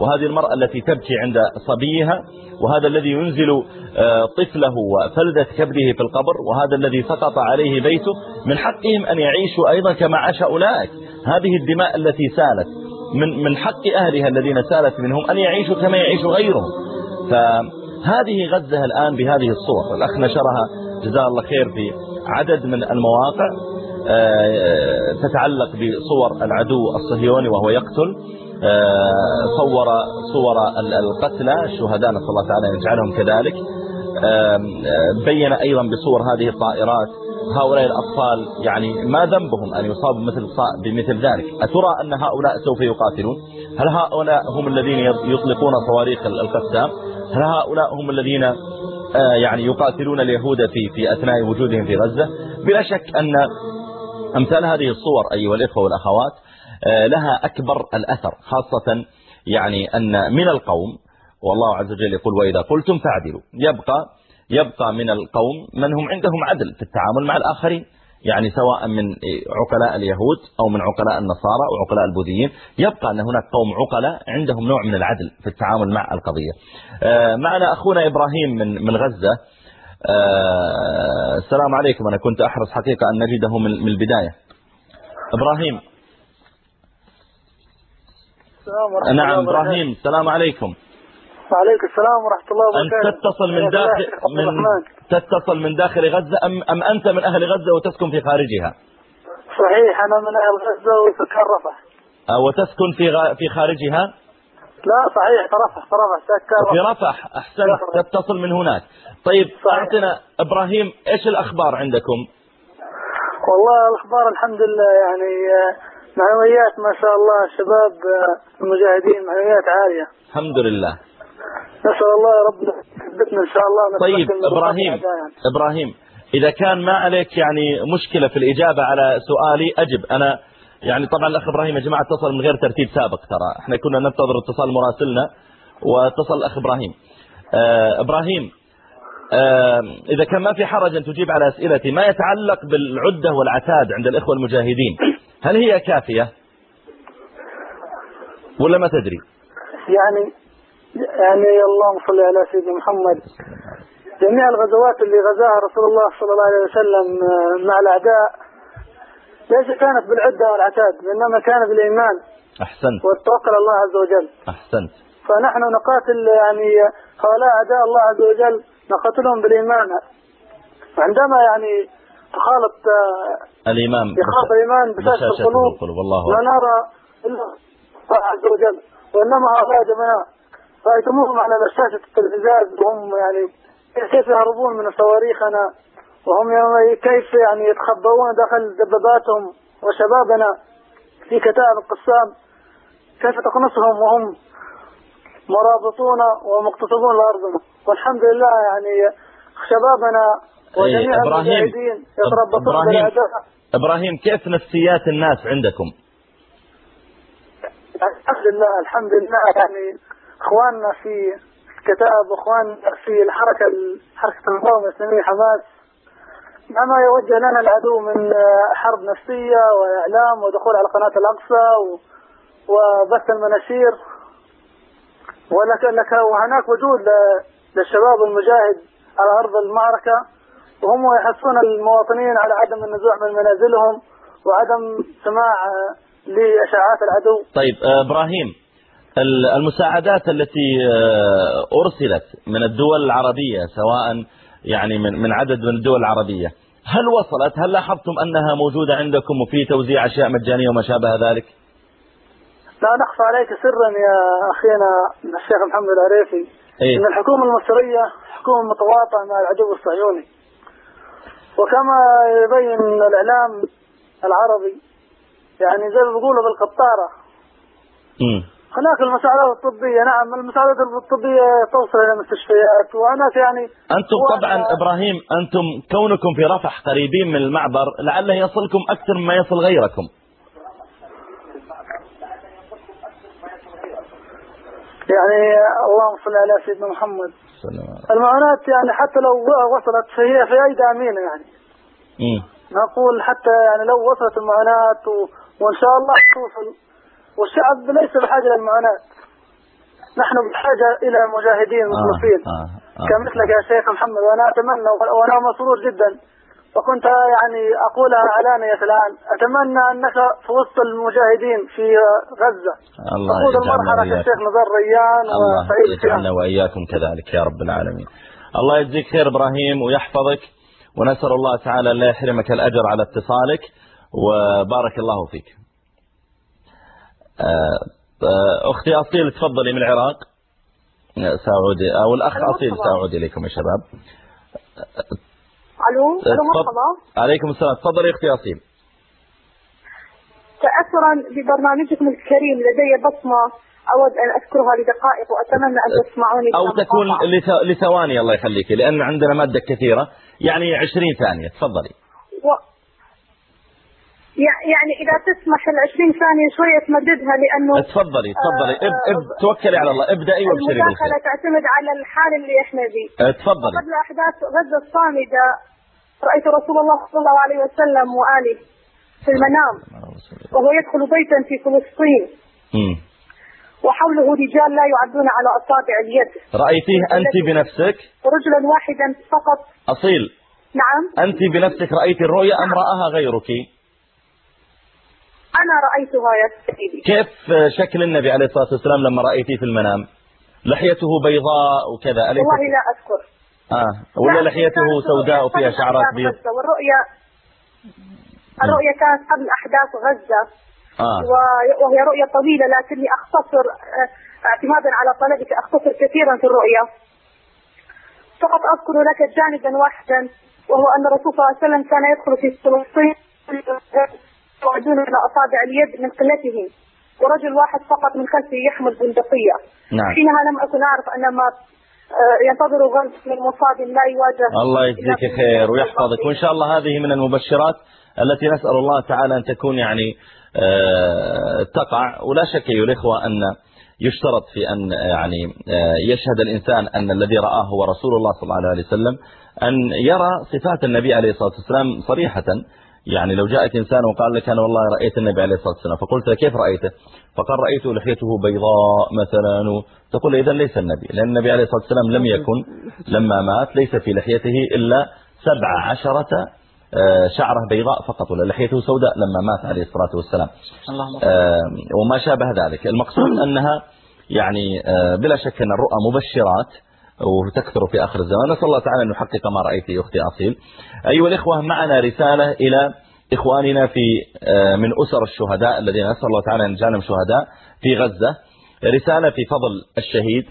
وهذه المرأة التي تبكي عند صبيها وهذا الذي ينزل آه، طفله وفلذة كبده في القبر وهذا الذي سقط عليه بيته من حقهم أن يعيشوا أيضا كما عاش أولئك. هذه الدماء التي سالت من من حق أهلها الذين سالت منهم أن يعيشوا كما يعيش غيرهم. فهذه غزة الآن بهذه الصور. الأخ نشرها جزاه الله خير في عدد من المواقع. تتعلق بصور العدو الصهيوني وهو يقتل. آه، صور صور القتلى الشهداء نسأل الله تعالى أن يجعلهم كذلك. آه، بين أيضا بصور هذه الطائرات. هؤلاء الأطفال يعني ما ذنبهم أن يصابوا مثل بمثل ذلك؟ أترى أن هؤلاء سوف يقاتلون؟ هل هؤلاء هم الذين يطلقون صواريخ القسام هل هؤلاء هم الذين يعني يقاتلون اليهود في في أثناء وجودهم في غزة؟ بلا شك أن أمثال هذه الصور أيها الإخوة والأخوات آه، لها أكبر الأثر خاصة يعني أن من القوم والله عز وجل يقول وإذا قلتم فاعدلوا. يبقى يبقى من القوم من هم عندهم عدل في التعامل مع الآخرين. يعني سواء من عقلاء اليهود أو من عقلاء النصارى أو عقلاء البوذيين يبقى أن هناك قوم عقلاء عندهم نوع من العدل في التعامل مع القضية. آه، معنا أخونا إبراهيم من من غزة. السلام عليكم. أنا كنت أحرص حقيقة أن نجده من البداية. إبراهيم. السلام نعم إبراهيم السلام عليكم. وعليكم السلام ورحمة الله وبركاته. أنت تتصل من داخل من تتصل من داخل غزة أم, أم أنت من أهل غزة وتسكن في خارجها؟ صحيح أنا من أهل غزة وسكن رفح آه، وتسكن في في خارجها؟ لا صحيح في رفح في رفح في رفح أحسنت. تتصل من هناك. طيب أعطنا إبراهيم إيش الأخبار عندكم؟ والله الأخبار الحمد لله يعني معنويات ما شاء الله شباب المجاهدين معنويات عالية. الحمد لله. نسأل الله يا رب يثبتنا إن شاء الله طيب إبراهيم إبراهيم إذا كان ما عليك يعني مشكلة في الإجابة على سؤالي أجب. أنا يعني طبعا الأخ إبراهيم يا جماعة اتصل من غير ترتيب سابق ترى. إحنا كنا ننتظر اتصال مراسلنا واتصل الأخ إبراهيم. آه إبراهيم آه إذا كان ما في حرج أن تجيب على أسئلتي ما يتعلق بالعدة والعتاد عند الإخوة المجاهدين. هل هي كافية؟ ولا ما تدري؟ يعني يعني اللهم صل على سيدنا محمد. جميع الغزوات اللي غزاها رسول الله صلى الله عليه وسلم آه، مع الأعداء ليس كانت بالعدة والعتاد وإنما كانت بالإيمان. أحسنت. والتوكل الله عز وجل. أحسنت. فنحن نقاتل يعني هؤلاء أعداء الله عز وجل نقاتلهم بالإيمان. عندما يعني تخالط آه، الإيمان يخالط الإيمان بشاشة القلوب والله لا نرى إلا الله عز وجل. وإنما هؤلاء جماعة رأيتموهم على شاشة التلفزيون وهم يعني كيف يهربون من صواريخنا وهم كيف يعني يتخبؤون داخل دباباتهم وشبابنا في كتائب القسام. كيف تقنصهم وهم مرابطون ومقتصبون لأرضنا والحمد لله يعني شبابنا وجميع المجاهدين يتربصون بالأعداء إبراهيم كيف نفسيات الناس عندكم؟ الحمد لله الحمد لله يعني إخواننا في الكتائب واخواننا في الحركة حركة المقاومة الإسلامية حماس. ما يوجه لنا العدو من حرب نفسية وإعلام ودخول على قناة الأقصى وبث المناشير. ولك وهناك وجود للشباب المجاهد على أرض المعركة وهم يحثون المواطنين على عدم النزوع من منازلهم وعدم سماع لإشاعات العدو. طيب آه، إبراهيم المساعدات التي آه، أرسلت من الدول العربية سواء يعني من من عدد من الدول العربية هل وصلت؟ هل لاحظتم أنها موجودة عندكم وفي توزيع أشياء مجانية وما شابه ذلك؟ لا نخفى عليك سرا يا أخينا الشيخ محمد العريفي. إيه؟ أن الحكومة المصرية حكومة متواطئة مع العدو الصهيوني. وكما يبين الإعلام العربي يعني زي ما بيقولوا بالقطارة. هناك المساعدات الطبية نعم المساعدات الطبية توصل إلى المستشفيات وهناك يعني أنتم طبعا إبراهيم أنتم كونكم في رفح قريبين من المعبر لعله يصلكم أكثر مما يصل غيركم. يعني اللهم صل على سيدنا محمد. المعونات يعني حتى لو وصلت فهي في أيدي أمينة يعني. م. نقول حتى يعني لو وصلت المعونات و... وإن شاء الله توصل. والشعب ليس بحاجة للمعونات نحن بحاجة إلى مجاهدين مخلصين آه آه آه. كمثلك يا شيخ محمد وأنا أتمنى وأنا مسرور جدا. وكنت يعني أقولها علانية الآن أتمنى أنك في وسط المجاهدين في غزة. الله تقود المرحلة كالشيخ نزار ريان الله يجعلنا وإياكم كذلك يا رب العالمين. الله يجزيك خير إبراهيم ويحفظك ونسأل الله تعالى لا يحرمك الأجر على اتصالك وبارك الله فيك. آه، أختي أصيل تفضلي من العراق. سأعود أو الأخ أصيل سأعود إليكم يا شباب. ألو؟ ألو مرحبا. عليكم السلام. تفضلي أختي اصيل تاثرا ببرنامجكم الكريم لدي بصمة. أود أن اذكرها لدقائق وأتمنى أن تسمعوني أو تكون لثواني الله يخليك لأن عندنا مادة كثيرة. يعني 20 ثانية تفضلي. و... يعني إذا تسمح ال 20 ثانية شوية تمددها لأنه تفضلي تفضلي. اب اب توكلي على الله. ابدأي وابشري المداخله تعتمد على الحال اللي إحنا فيه. تفضلي. قبل أحداث غزة الصامدة رأيت رسول الله صلى الله عليه وسلم وآله في المنام وهو يدخل بيتا في فلسطين. وحوله رجال لا يعدون على أصابع اليد. رأيتيه أنت بنفسك؟ رجلا واحدا فقط. أصيل. نعم. أنت بنفسك رأيت الرؤيا أم رآها غيرك؟ أنا رأيتها يا سيدي. كيف شكل النبي عليه الصلاة والسلام لما رأيتيه في المنام؟ لحيته بيضاء وكذا والله لا أذكر. آه. ولا لحيته سوداء وفيها شعرات بيض؟ والرؤيا الرؤيا كانت قبل أحداث غزة. آه. وهي رؤيا طويلة لكني أختصر آه، اعتمادا على طلبك أختصر كثيرا في الرؤيا. فقط أذكر لك جانبا واحدا وهو أن الرسول صلى الله عليه وسلم كان يدخل في فلسطين يعدون أصابع اليد من قلتهم ورجل واحد فقط من خلفه يحمل بندقية. نعم. حينها لم أكن أعرف أن ما ينتظر غرب من مصاب لا يواجه الله يجزيك خير ويحفظك. وإن شاء الله هذه من المبشرات التي نسأل الله تعالى أن تكون يعني آه، تقع. ولا شك أيها الإخوة أن يشترط في أن يعني آه، يشهد الإنسان أن الذي رآه هو رسول الله صلى الله عليه وسلم أن يرى صفات النبي عليه الصلاة والسلام صريحة. يعني لو جاءك إنسان وقال لك أنا والله رأيت النبي عليه الصلاة والسلام فقلت له كيف رأيته؟ فقال رأيته لحيته بيضاء مثلا. تقول إذا ليس النبي لأن النبي عليه الصلاة والسلام لم يكن لما مات ليس في لحيته إلا سبع عشرة آه، شعرة بيضاء فقط ولا لحيته سوداء لما مات عليه الصلاة والسلام. وما شابه ذلك. المقصود أنها يعني آه، بلا شك أن الرؤى مبشرات وتكثر في آخر الزمان. نسأل الله تعالى أن يحقق ما رأيت أختي أصيل. أيها الإخوة معنا رسالة إلى إخواننا في آه، من أسر الشهداء الذين نسأل الله تعالى أن يجعلهم شهداء في غزة. رسالة في فضل الشهيد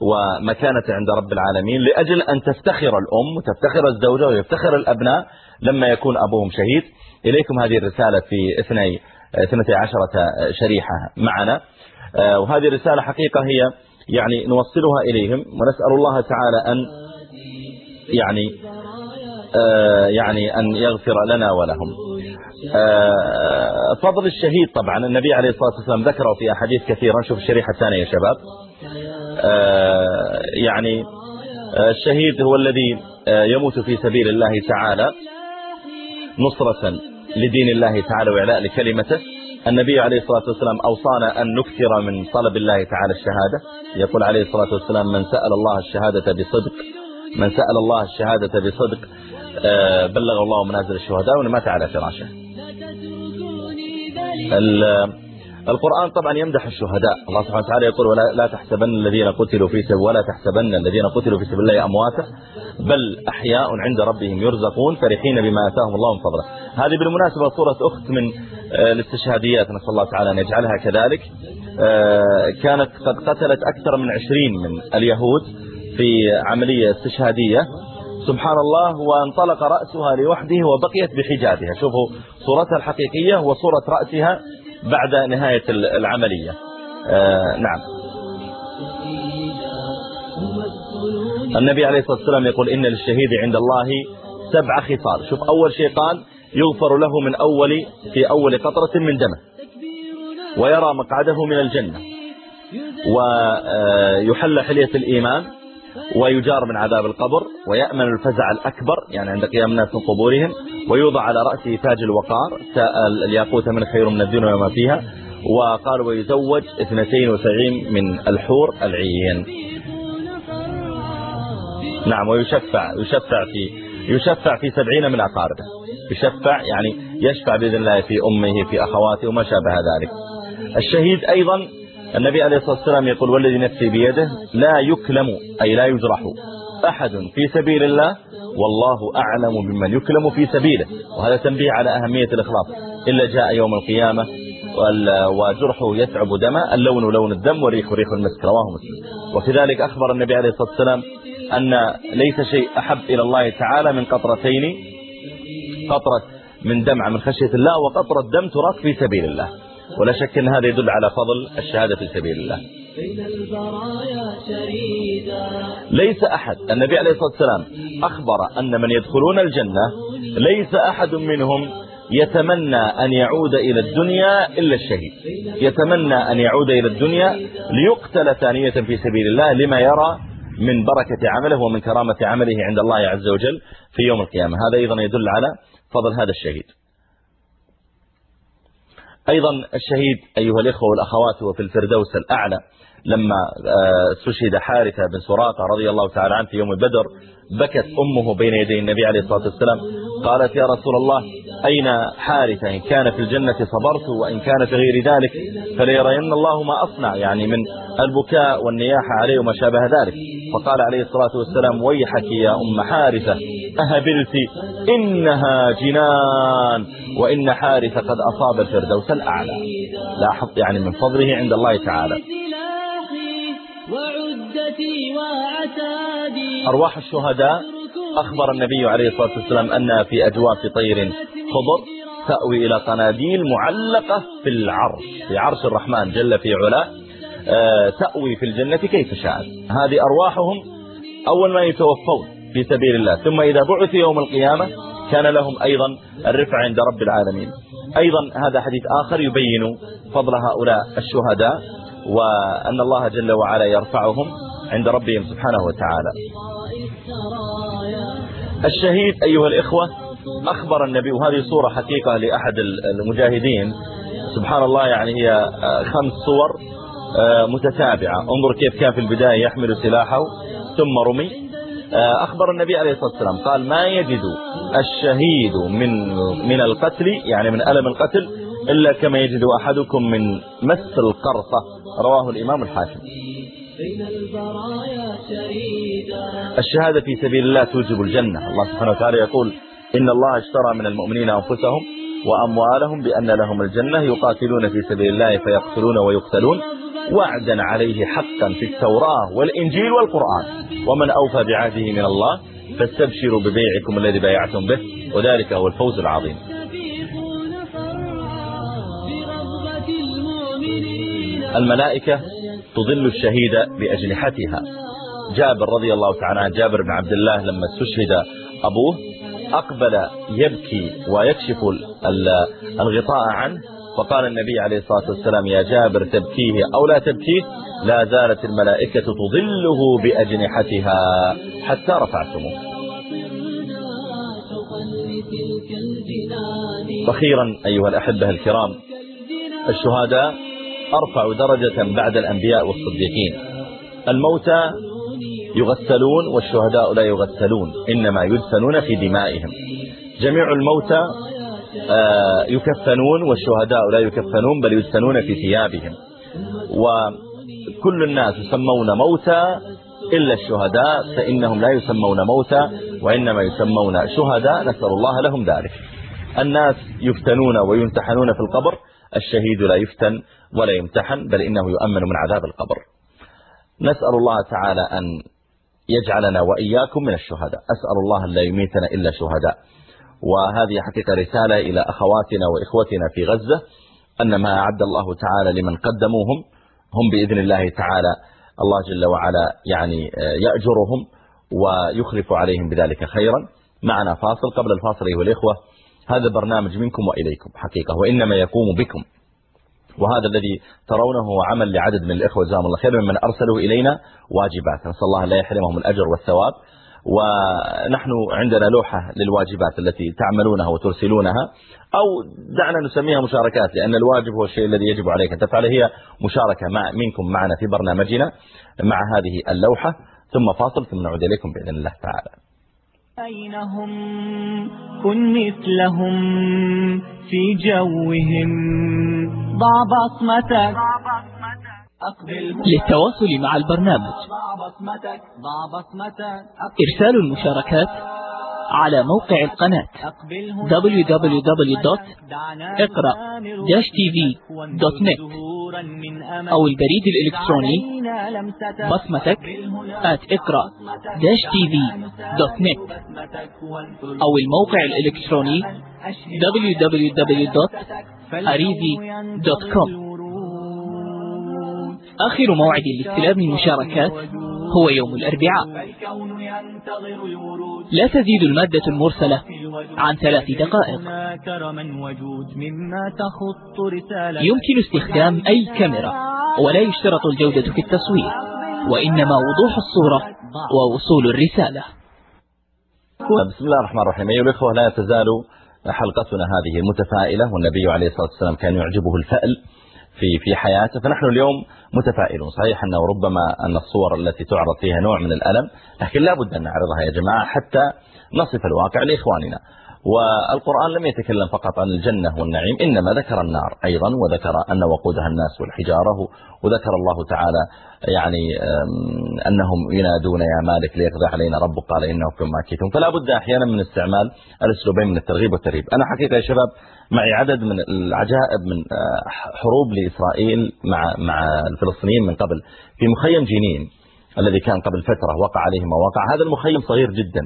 ومكانته عند رب العالمين. لأجل أن تفتخر الأم وتفتخر الزوجة ويفتخر الأبناء لما يكون أبوهم شهيد. إليكم هذه الرسالة في اثني اثنتي عشرة شريحة معنا. آه، وهذه الرسالة حقيقة هي يعني نوصلها إليهم ونسأل الله تعالى أن يعني آه يعني أن يغفر لنا ولهم. آه فضل الشهيد طبعا النبي عليه الصلاة والسلام ذكره في أحاديث كثيرة. نشوف الشريحة الثانية يا شباب. آه يعني آه، الشهيد هو الذي آه، يموت في سبيل الله تعالى نصرة لدين الله تعالى وإعلاء لكلمته. النبي عليه الصلاة والسلام أوصانا أن نكثر من طلب الله تعالى الشهادة. يقول عليه الصلاة والسلام من سأل الله الشهادة بصدق من سأل الله الشهادة بصدق آه، بلغ الله منازل الشهداء ومن مات على فراشه. القرآن طبعا يمدح الشهداء. الله سبحانه وتعالى يقول ولا لا تحسبن الذين قتلوا في سبيل ولا تحسبن الذين قتلوا في سبيل الله أمواتا بل أحياء عند ربهم يرزقون فرحين بما آتاهم الله من فضله. هذه بالمناسبة صورة أخت من آه، الاستشهاديات نسأل الله تعالى أن يجعلها كذلك. آه، كانت قد قتلت أكثر من عشرين من اليهود في عملية استشهادية. سبحان الله وانطلق رأسها لوحده وبقيت بحجابها. شوفوا صورتها الحقيقية وصورة رأسها بعد نهاية العملية. آه نعم. النبي عليه الصلاة والسلام يقول إن للشهيد عند الله سبع خصال. شوف أول شيء قال يغفر له من أول في أول قطرة من دمه ويرى مقعده من الجنة ويحل حلية الإيمان ويجار من عذاب القبر ويأمن الفزع الأكبر يعني عند قيام الناس من قبورهم ويوضع على رأسه تاج الوقار الياقوت من خير من الدنيا وما فيها وقال ويزوج 72 من الحور العين. نعم ويشفع يشفع في يشفع في سبعين من أقاربه يشفع يعني يشفع بإذن الله في أمه في أخواته وما شابه ذلك. الشهيد أيضا النبي عليه الصلاة والسلام يقول والذي نفسي بيده لا يكلم أي لا يجرح أحد في سبيل الله والله أعلم بمن يكلم في سبيله. وهذا تنبيه على أهمية الإخلاص. إلا جاء يوم القيامة وجرحه يتعب دما اللون لون الدم وريح ريح المسك رواه مسلم. وكذلك أخبر النبي عليه الصلاة والسلام أن ليس شيء أحب إلى الله تعالى من قطرتين قطرة من دمع من خشية الله وقطرة دم تراك في سبيل الله. ولا شك أن هذا يدل على فضل الشهادة في سبيل الله. ليس أحد النبي عليه الصلاة والسلام أخبر أن من يدخلون الجنة ليس أحد منهم يتمنى أن يعود إلى الدنيا إلا الشهيد. يتمنى أن يعود إلى الدنيا ليقتل ثانية في سبيل الله لما يرى من بركة عمله ومن كرامة عمله عند الله عز وجل في يوم القيامة. هذا أيضا يدل على فضل هذا الشهيد. أيضا الشهيد أيها الإخوة والأخوات وفي الفردوس الأعلى لما آه، استشهد حارثة بن سراقة رضي الله تعالى عنه في يوم بدر بكت أمه بين يدي النبي عليه الصلاة والسلام قالت يا رسول الله أين حارثة إن كان في الجنة صبرت وإن كان في غير ذلك فليرين الله ما أصنع يعني من البكاء والنياحة عليه وما شابه ذلك. فقال عليه الصلاة والسلام ويحك يا أم حارثة أهبلت إنها جنان وإن حارثة قد أصاب الفردوس الأعلى. لاحظ يعني من فضله عند الله تعالى. أرواح الشهداء أخبر النبي عليه الصلاة والسلام أنها في أجواف طير خضر تأوي إلى قناديل معلقة في العرش في عرش الرحمن جل في علاه آه، تأوي في الجنة كيف شاءت. هذه أرواحهم أول ما يتوفون في سبيل الله. ثم إذا بعث يوم القيامة كان لهم أيضا الرفع عند رب العالمين. أيضا هذا حديث آخر يبين فضل هؤلاء الشهداء وأن الله جل وعلا يرفعهم عند ربهم سبحانه وتعالى. الشهيد أيها الإخوة أخبر النبي وهذه صورة حقيقة لأحد المجاهدين. سبحان الله يعني هي خمس صور آه، متتابعة. انظر كيف كان في البداية يحمل سلاحه ثم رمي. آه، أخبر النبي عليه الصلاة والسلام قال ما يجد الشهيد من من القتل يعني من ألم القتل إلا كما يجد أحدكم من مس القرطة. رواه الإمام الحاكم. الشهادة في سبيل الله توجب الجنة. الله سبحانه وتعالى يقول إن الله اشترى من المؤمنين أنفسهم وأموالهم بأن لهم الجنة يقاتلون في سبيل الله فيقتلون ويقتلون وعدا عليه حقا في التوراة والإنجيل والقرآن. ومن أوفى بعهده من الله فاستبشروا ببيعكم الذي بايعتم به وذلك هو الفوز العظيم. الملائكة تظل الشهيد بأجنحتها. جابر رضي الله تعالى جابر بن عبد الله لما استشهد أبوه أقبل يبكي ويكشف الغطاء عنه. فقال النبي عليه الصلاة والسلام يا جابر تبكيه أو لا تبكيه؟ لا زالت الملائكة تظله بأجنحتها حتى رفعتموه. أخيرا أيها الأحبة الكرام الشهداء أرفع درجة بعد الأنبياء والصديقين. الموتى يغسلون والشهداء لا يغسلون إنما يدفنون في دمائهم. جميع الموتى آه، يكفنون والشهداء لا يكفنون بل يدفنون في ثيابهم. وكل الناس يسمون موتى إلا الشهداء فإنهم لا يسمون موتى وإنما يسمون شهداء. نسأل الله لهم ذلك. الناس يفتنون ويمتحنون في القبر الشهيد لا يفتن ولا يمتحن بل إنه يؤمن من عذاب القبر. نسأل الله تعالى أن يجعلنا وإياكم من الشهداء. أسأل الله لا يميتنا إلا شهداء. وهذه حقيقة رسالة إلى أخواتنا وإخوتنا في غزة أن ما أعد الله تعالى لمن قدموهم هم بإذن الله تعالى الله جل وعلا يعني يأجرهم ويخلف عليهم بذلك خيرا. معنا فاصل قبل الفاصل أيها الإخوة. هذا برنامج منكم وإليكم حقيقة وإنما يقوم بكم. وهذا الذي ترونه عمل لعدد من الإخوة جزاهم الله خير ممن أرسلوا إلينا واجبات. نسأل الله لا يحرمهم الأجر والثواب. ونحن عندنا لوحة للواجبات التي تعملونها وترسلونها أو دعنا نسميها مشاركات لأن الواجب هو الشيء الذي يجب عليك أن تفعله. هي مشاركة مع منكم معنا في برنامجنا مع هذه اللوحة. ثم فاصل ثم نعود إليكم بإذن الله تعالى. بينهم كن مثلهم في جوهم. ضع بصمتك للتواصل مع البرنامج. إرسال المشاركات. على موقع القناة www.اقرأ-tv.net أو البريد الإلكتروني بصمتك at اقرأ-tv.net أو الموقع الإلكتروني www.arizi.com آخر موعد لاستلام المشاركات هو يوم الأربعاء. لا تزيد المادة المرسلة عن ثلاث دقائق. يمكن استخدام أي كاميرا ولا يشترط الجودة في التصوير وإنما وضوح الصورة ووصول الرسالة. بسم الله الرحمن الرحيم. أيها الأخوة لا تزال حلقتنا هذه متفائلة والنبي عليه الصلاة والسلام كان يعجبه الفأل. في في حياته. فنحن اليوم متفائلون. صحيح أنه ربما أن الصور التي تعرض فيها نوع من الألم لكن لا بد أن نعرضها يا جماعة حتى نصف الواقع لإخواننا. والقرآن لم يتكلم فقط عن الجنة والنعيم إنما ذكر النار أيضا وذكر أن وقودها الناس والحجارة وذكر الله تعالى يعني أنهم ينادون يا مالك ليقضي علينا ربك قال إنكم ماكثون فلا بد أحيانا من استعمال الأسلوبين من الترغيب والترهيب. أنا حقيقة يا شباب معي عدد من العجائب من حروب لإسرائيل مع مع الفلسطينيين من قبل في مخيم جنين. الذي كان قبل فترة وقع عليه ما وقع. هذا المخيم صغير جدا.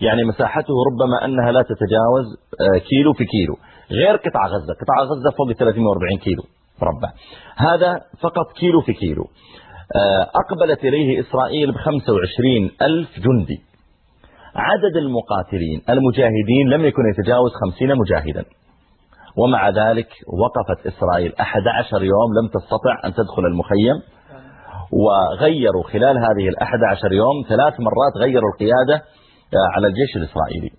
يعني مساحته ربما أنها لا تتجاوز كيلو في كيلو. غير قطع غزة. قطع غزة فوق 340 كيلو. مربع هذا فقط كيلو في كيلو. أقبلت إليه إسرائيل ب 25 ألف جندي. عدد المقاتلين المجاهدين لم يكن يتجاوز 50 مجاهدا. ومع ذلك وقفت إسرائيل 11 يوم لم تستطع أن تدخل المخيم. وغيروا خلال هذه الأحد عشر يوم ثلاث مرات غيروا القيادة على الجيش الإسرائيلي.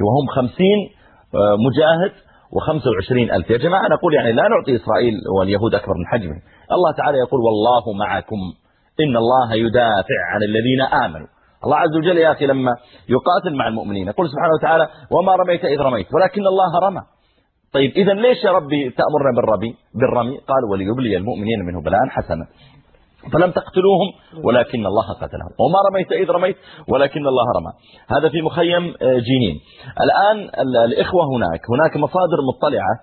وهم خمسين مجاهد و25 ألف. يا جماعة نقول يعني لا نعطي إسرائيل واليهود أكبر من حجمهم. الله تعالى يقول والله معكم. إن الله يدافع عن الذين آمنوا. الله عز وجل يا أخي لما يقاتل مع المؤمنين يقول سبحانه وتعالى وما رميت إذ رميت ولكن الله رمى. طيب إذا ليش يا ربي تأمرنا بالرمي؟ بالرمي؟ قال وليبلي المؤمنين منه بلاء حسنا. فلم تقتلوهم ولكن الله قتلهم. وما رميت إذ رميت ولكن الله رمى. هذا في مخيم جينين الآن الإخوة هناك هناك مصادر مطلعة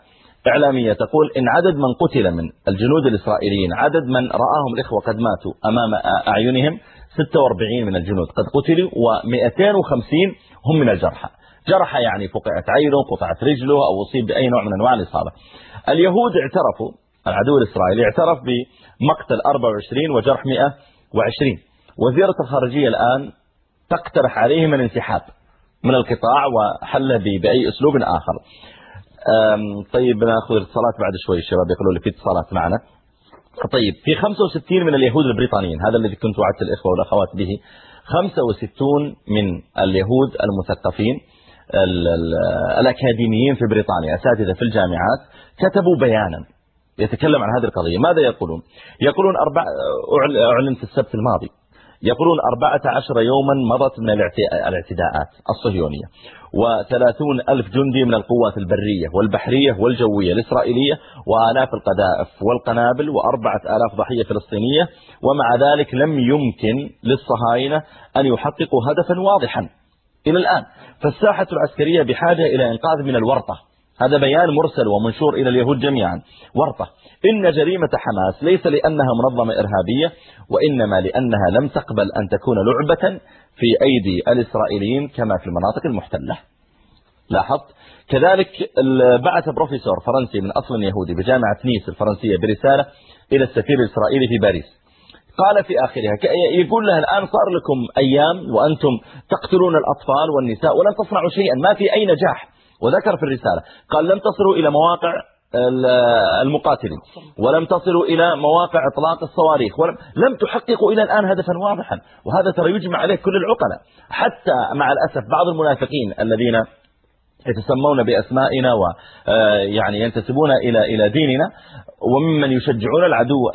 إعلامية تقول إن عدد من قتل من الجنود الإسرائيليين عدد من رآهم الإخوة قد ماتوا أمام أعينهم 46 من الجنود قد قتلوا و250 هم من الجرحى. جرح يعني فقعت عينه قطعت رجله أو أصيب بأي نوع من أنواع الإصابة. اليهود اعترفوا العدو الإسرائيلي اعترف بمقتل 24 وجرح 120 وزيرة الخارجية الآن تقترح عليهم الانسحاب من القطاع وحله بأي أسلوب آخر. طيب نأخذ الاتصالات بعد شوي الشباب يقولوا لي في اتصالات معنا. طيب في 65 من اليهود البريطانيين هذا الذي كنت وعدت الإخوة والأخوات به 65 من اليهود المثقفين الأكاديميين في بريطانيا أساتذة في الجامعات كتبوا بيانا. يتكلم عن هذه القضية. ماذا يقولون؟ يقولون أربع أعلن في السبت الماضي. يقولون 14 يوما مضت من الاعتداءات الصهيونية. وثلاثون ألف جندي من القوات البرية والبحرية والجوية الإسرائيلية وآلاف القذائف والقنابل وأربعة آلاف ضحية فلسطينية. ومع ذلك لم يمكن للصهاينة أن يحققوا هدفا واضحا إلى الآن. فالساحة العسكرية بحاجة إلى إنقاذ من الورطة. هذا بيان مرسل ومنشور إلى اليهود جميعا. ورطة. إن جريمة حماس ليس لأنها منظمة إرهابية وإنما لأنها لم تقبل أن تكون لعبة في أيدي الإسرائيليين كما في المناطق المحتلة. لاحظت؟ كذلك بعث بروفيسور فرنسي من أصل يهودي بجامعة نيس الفرنسية برسالة إلى السفير الإسرائيلي في باريس. قال في آخرها يقول له الآن صار لكم أيام وأنتم تقتلون الأطفال والنساء ولن تصنعوا شيئا ما في أي نجاح. وذكر في الرسالة قال لم تصلوا إلى مواقع المقاتلين ولم تصلوا إلى مواقع إطلاق الصواريخ ولم لم تحققوا إلى الآن هدفا واضحا وهذا ترى يجمع عليه كل العقلاء حتى مع الأسف بعض المنافقين الذين يتسمون بأسمائنا ويعني آه، ينتسبون إلى إلى ديننا وممن يشجعون العدو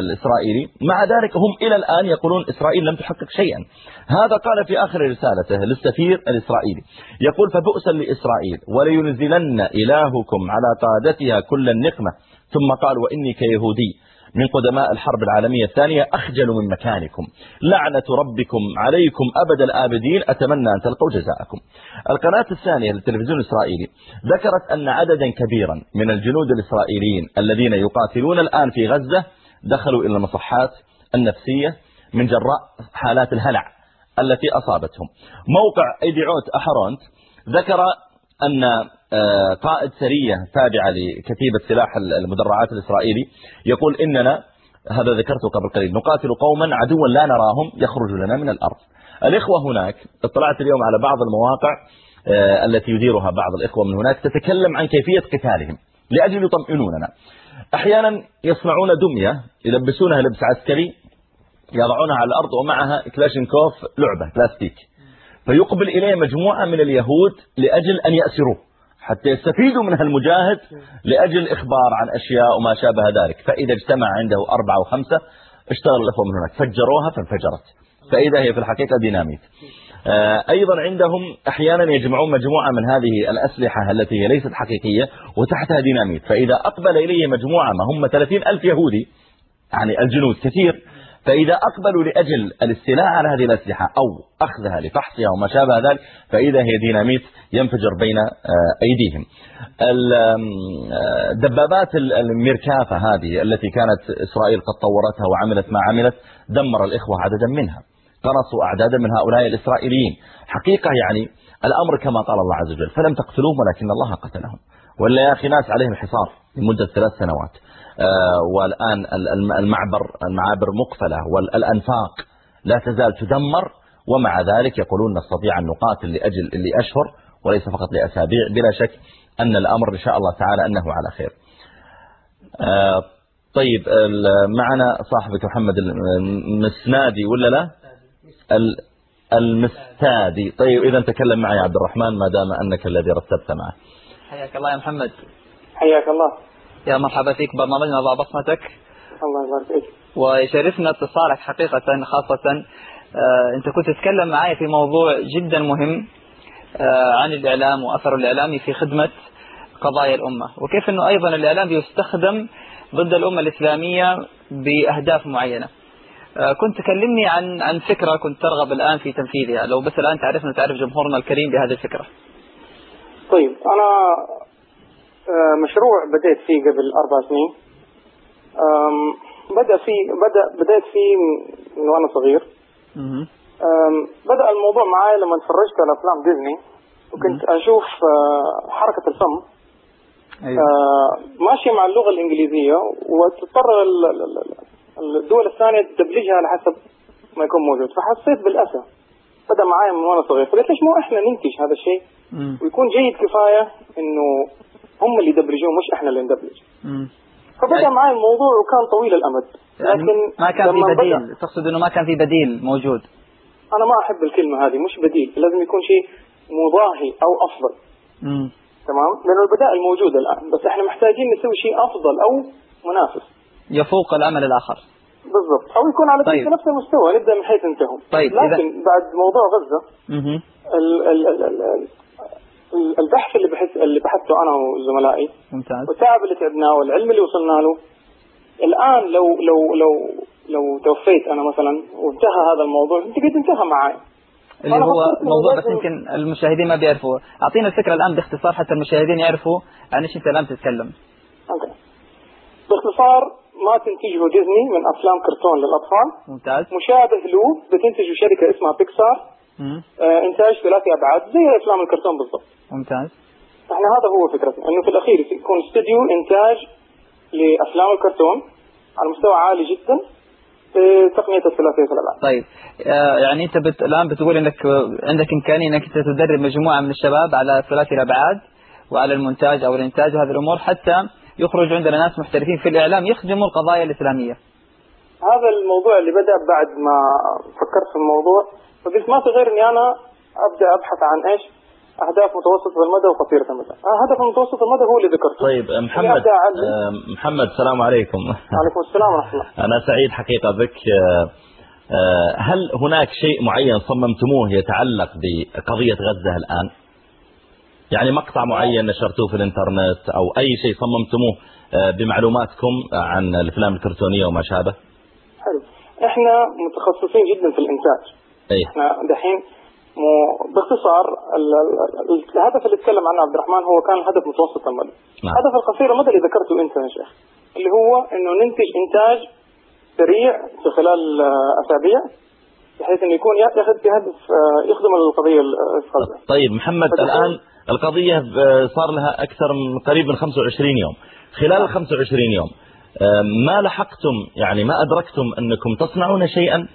الإسرائيلي. مع ذلك هم إلى الآن يقولون إسرائيل لم تحقق شيئا. هذا قال في آخر رسالته للسفير الإسرائيلي. يقول فبؤسا لإسرائيل ولينزلن إلهكم على قادتها كل النقمة. ثم قال وإني كيهودي. من قدماء الحرب العالمية الثانية أخجل من مكانكم. لعنة ربكم عليكم أبد الآبدين. أتمنى أن تلقوا جزاءكم. القناة الثانية للتلفزيون الإسرائيلي. ذكرت أن عددا كبيرا من الجنود الإسرائيليين الذين يقاتلون الآن في غزة دخلوا إلى المصحات النفسية من جراء حالات الهلع التي أصابتهم. موقع ايديعوت أحرونت ذكر أن قائد سرية تابعة لكتيبة سلاح المدرعات الإسرائيلي يقول إننا هذا ذكرته قبل قليل نقاتل قوما عدوا لا نراهم يخرج لنا من الأرض. الإخوة هناك اطلعت اليوم على بعض المواقع آه، التي يديرها بعض الإخوة من هناك تتكلم عن كيفية قتالهم لأجل يطمئنوننا. أحيانا يصنعون دمية يلبسونها لبس عسكري يضعونها على الأرض ومعها كلاشينكوف لعبة بلاستيك. فيقبل إليه مجموعة من اليهود لأجل أن يأسروه. حتى يستفيدوا منها المجاهد لأجل إخبار عن أشياء وما شابه ذلك. فإذا اجتمع عنده أربعة وخمسة اشتغل الأخوة من هناك. فجروها فانفجرت. فإذا هي في الحقيقة ديناميت. آه، أيضا عندهم أحيانا يجمعون مجموعة من هذه الأسلحة التي هي ليست حقيقية وتحتها ديناميت. فإذا أقبل إليه مجموعة ما هم 30 ألف يهودي يعني الجنود كثير فإذا أقبلوا لأجل الاستيلاء على هذه الأسلحة أو أخذها لفحصها وما شابه ذلك فإذا هي ديناميت ينفجر بين آه، أيديهم. الدبابات آه، الميركافة هذه التي كانت إسرائيل قد طورتها وعملت ما عملت دمر الإخوة عددا منها. قرصوا أعدادا من هؤلاء الإسرائيليين. حقيقة يعني الأمر كما قال الله عز وجل فلم تقتلوهم ولكن الله قتلهم. ولا يا أخي ناس عليهم حصار لمدة ثلاث سنوات. والآن المعبر المعابر مقفلة والأنفاق لا تزال تدمر ومع ذلك يقولون نستطيع أن نقاتل لأجل لأشهر وليس فقط لأسابيع بلا شك أن الأمر إن شاء الله تعالى أنه على خير. آه، طيب معنا صاحبك محمد المسنادي ولا لا؟ المستادي. طيب إذا تكلم معي عبد الرحمن ما دام أنك الذي رتبت معه. حياك الله يا محمد. حياك الله. يا مرحبا فيك برنامجنا ضع بصمتك. الله يبارك فيك. ويشرفنا اتصالك حقيقة خاصة آه أنت كنت تتكلم معي في موضوع جدا مهم آه عن الإعلام وأثر الإعلامي في خدمة قضايا الأمة. وكيف أنه أيضا الإعلام يستخدم ضد الأمة الإسلامية بأهداف معينة. آه كنت تكلمني عن عن فكرة كنت ترغب الآن في تنفيذها. لو بس الآن تعرفنا تعرف جمهورنا الكريم بهذه الفكرة. طيب أنا مشروع بديت فيه قبل أربع سنين. بدأ فيه بدأ بدأت فيه من وأنا صغير. بدأ الموضوع معي لما تفرجت على أفلام ديزني وكنت أشوف آه، حركة الفم. أيوة. آه، ماشية مع اللغة الإنجليزية وتضطر الدول الثانية تدبلجها على حسب ما يكون موجود. فحسيت بالأسى. بدأ معايا من وأنا صغير. فقلت ليش مو إحنا ننتج هذا الشيء؟ ويكون جيد كفاية إنه هم اللي يدبلجون مش إحنا اللي ندبلج فبدأ معي الموضوع وكان طويل الأمد. يعني لكن ما كان في بديل. تقصد إنه ما كان في بديل موجود؟ أنا ما أحب الكلمة هذه مش بديل. لازم يكون شيء مضاهي أو أفضل. مم. تمام؟ لأنه البدائل موجوده الآن بس إحنا محتاجين نسوي شيء أفضل أو منافس. يفوق العمل الآخر. بالضبط. أو يكون على طيب. نفس المستوى نبدأ من حيث انتهوا. طيب لكن إذا... بعد موضوع غزة ال ال ال ال البحث اللي بحث اللي بحثته أنا وزملائي ممتاز. والتعب اللي تعبناه والعلم اللي وصلنا له الآن لو لو لو لو توفيت أنا مثلا وانتهى هذا الموضوع أنت قد انتهى معي. اللي هو موضوع بس يمكن المشاهدين ما بيعرفوا أعطينا الفكرة الآن باختصار حتى المشاهدين يعرفوا عن إيش أنت الآن تتكلم okay. باختصار ما تنتجه ديزني من أفلام كرتون للأطفال. ممتاز. مشابه له بتنتجه شركة اسمها بيكسار إنتاج ثلاثي أبعاد زي افلام الكرتون بالضبط. ممتاز. إحنا هذا هو فكرتنا إنه في الأخير يكون استوديو إنتاج لأفلام الكرتون على مستوى عالي جدا تقنية الثلاثية الألعاب طيب آه، يعني أنت بت... الآن بتقول أنك عندك إمكانية أنك تدرب مجموعة من الشباب على ثلاثي الأبعاد وعلى المونتاج أو الإنتاج وهذه الأمور حتى يخرج عندنا ناس محترفين في الإعلام يخدموا القضايا الإسلامية. هذا الموضوع اللي بدأ بعد ما فكرت في الموضوع. فقلت ما في غير أني أنا أبدأ أبحث عن إيش؟ أهداف متوسطة المدى وقصيرة المدى. آه، هدف متوسط المدى هو اللي ذكرته. طيب محمد آه محمد السلام عليكم. وعليكم السلام ورحمة الله. أنا سعيد حقيقة بك. آه هل هناك شيء معين صممتموه يتعلق بقضية غزة الآن؟ يعني مقطع معين نشرتوه في الإنترنت أو أي شيء صممتموه بمعلوماتكم عن الأفلام الكرتونية وما شابه؟ حلو. إحنا متخصصين جدا في الإنتاج. أي. إحنا دحين باختصار الهدف اللي اتكلم عنه عبد الرحمن هو كان الهدف متوسط المدى. نعم. الهدف القصير المدى اللي ذكرته أنت يا شيخ اللي هو إنه ننتج إنتاج سريع في خلال أسابيع بحيث إنه يكون ياخذ بهدف آه، يخدم القضية الغزه طيب محمد الآن القضية آه، صار لها أكثر من قريب من 25 يوم. خلال ال 25 يوم آه، ما لحقتم يعني ما أدركتم أنكم تصنعون شيئا؟ آه،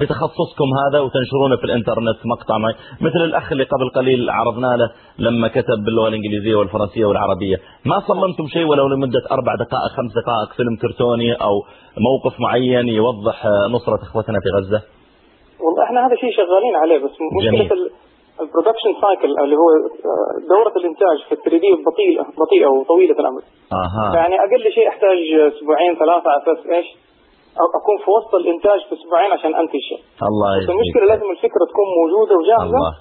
بتخصصكم هذا وتنشرونه في الإنترنت مقطع معي. مثل الأخ اللي قبل قليل عرضنا له لما كتب باللغة الإنجليزية والفرنسية والعربية. ما صممتم شيء ولو لمدة أربع دقائق خمس دقائق فيلم كرتوني أو موقف معين يوضح آه، نصرة إخوتنا في غزة؟ والله إحنا هذا شيء شغالين عليه بس مشكلة ال production cycle اللي هو آه، دورة الإنتاج في ال 3D بطيئة بطيئة وطويلة الأمد. يعني أقل شيء أحتاج أسبوعين ثلاثة على أساس إيش؟ أكون في وسط الإنتاج في أسبوعين عشان أنتج شيء. الله يسلمك المشكلة لازم الفكرة تكون موجودة وجاهزة الله.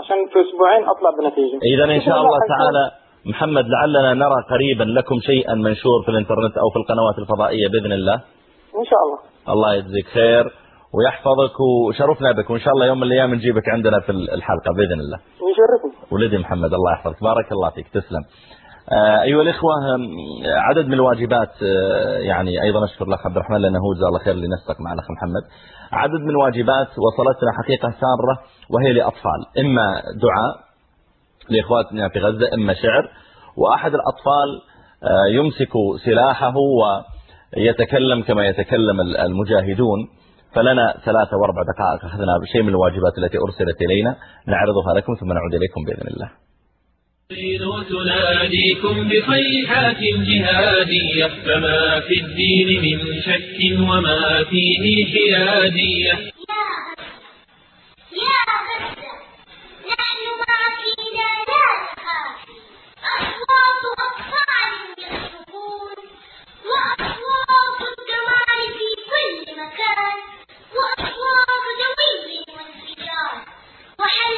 عشان في أسبوعين أطلع بنتيجة. اذا إن شاء الله تعالى محمد لعلنا نرى قريبا لكم شيئا منشور في الإنترنت أو في القنوات الفضائية بإذن الله. إن شاء الله. الله يجزيك خير ويحفظك وشرفنا بك وإن شاء الله يوم من الأيام نجيبك عندنا في الحلقة بإذن الله. يشرفني ولدي محمد الله يحفظك. بارك الله فيك. تسلم. أيها الإخوة عدد من الواجبات آه، يعني أيضا أشكر الأخ عبد الرحمن لأنه جزاه الله خير نسق مع الأخ محمد. عدد من الواجبات وصلتنا حقيقة سارة وهي لأطفال إما دعاء لإخواتنا في غزة إما شعر. وأحد الأطفال آه، يمسك سلاحه ويتكلم كما يتكلم المجاهدون. فلنا ثلاثة وأربع دقائق أخذنا بشيء من الواجبات التي أرسلت إلينا. نعرضها لكم ثم نعود إليكم بإذن الله. تناديكم بصيحات جهادية فما في الدين من شك وما فيه حيادية يا غزة نحن معك لا نخاف أصوات أطفال يصرخون وأصوات الدمار في كل مكان وأصوات دوي وانفجار وحل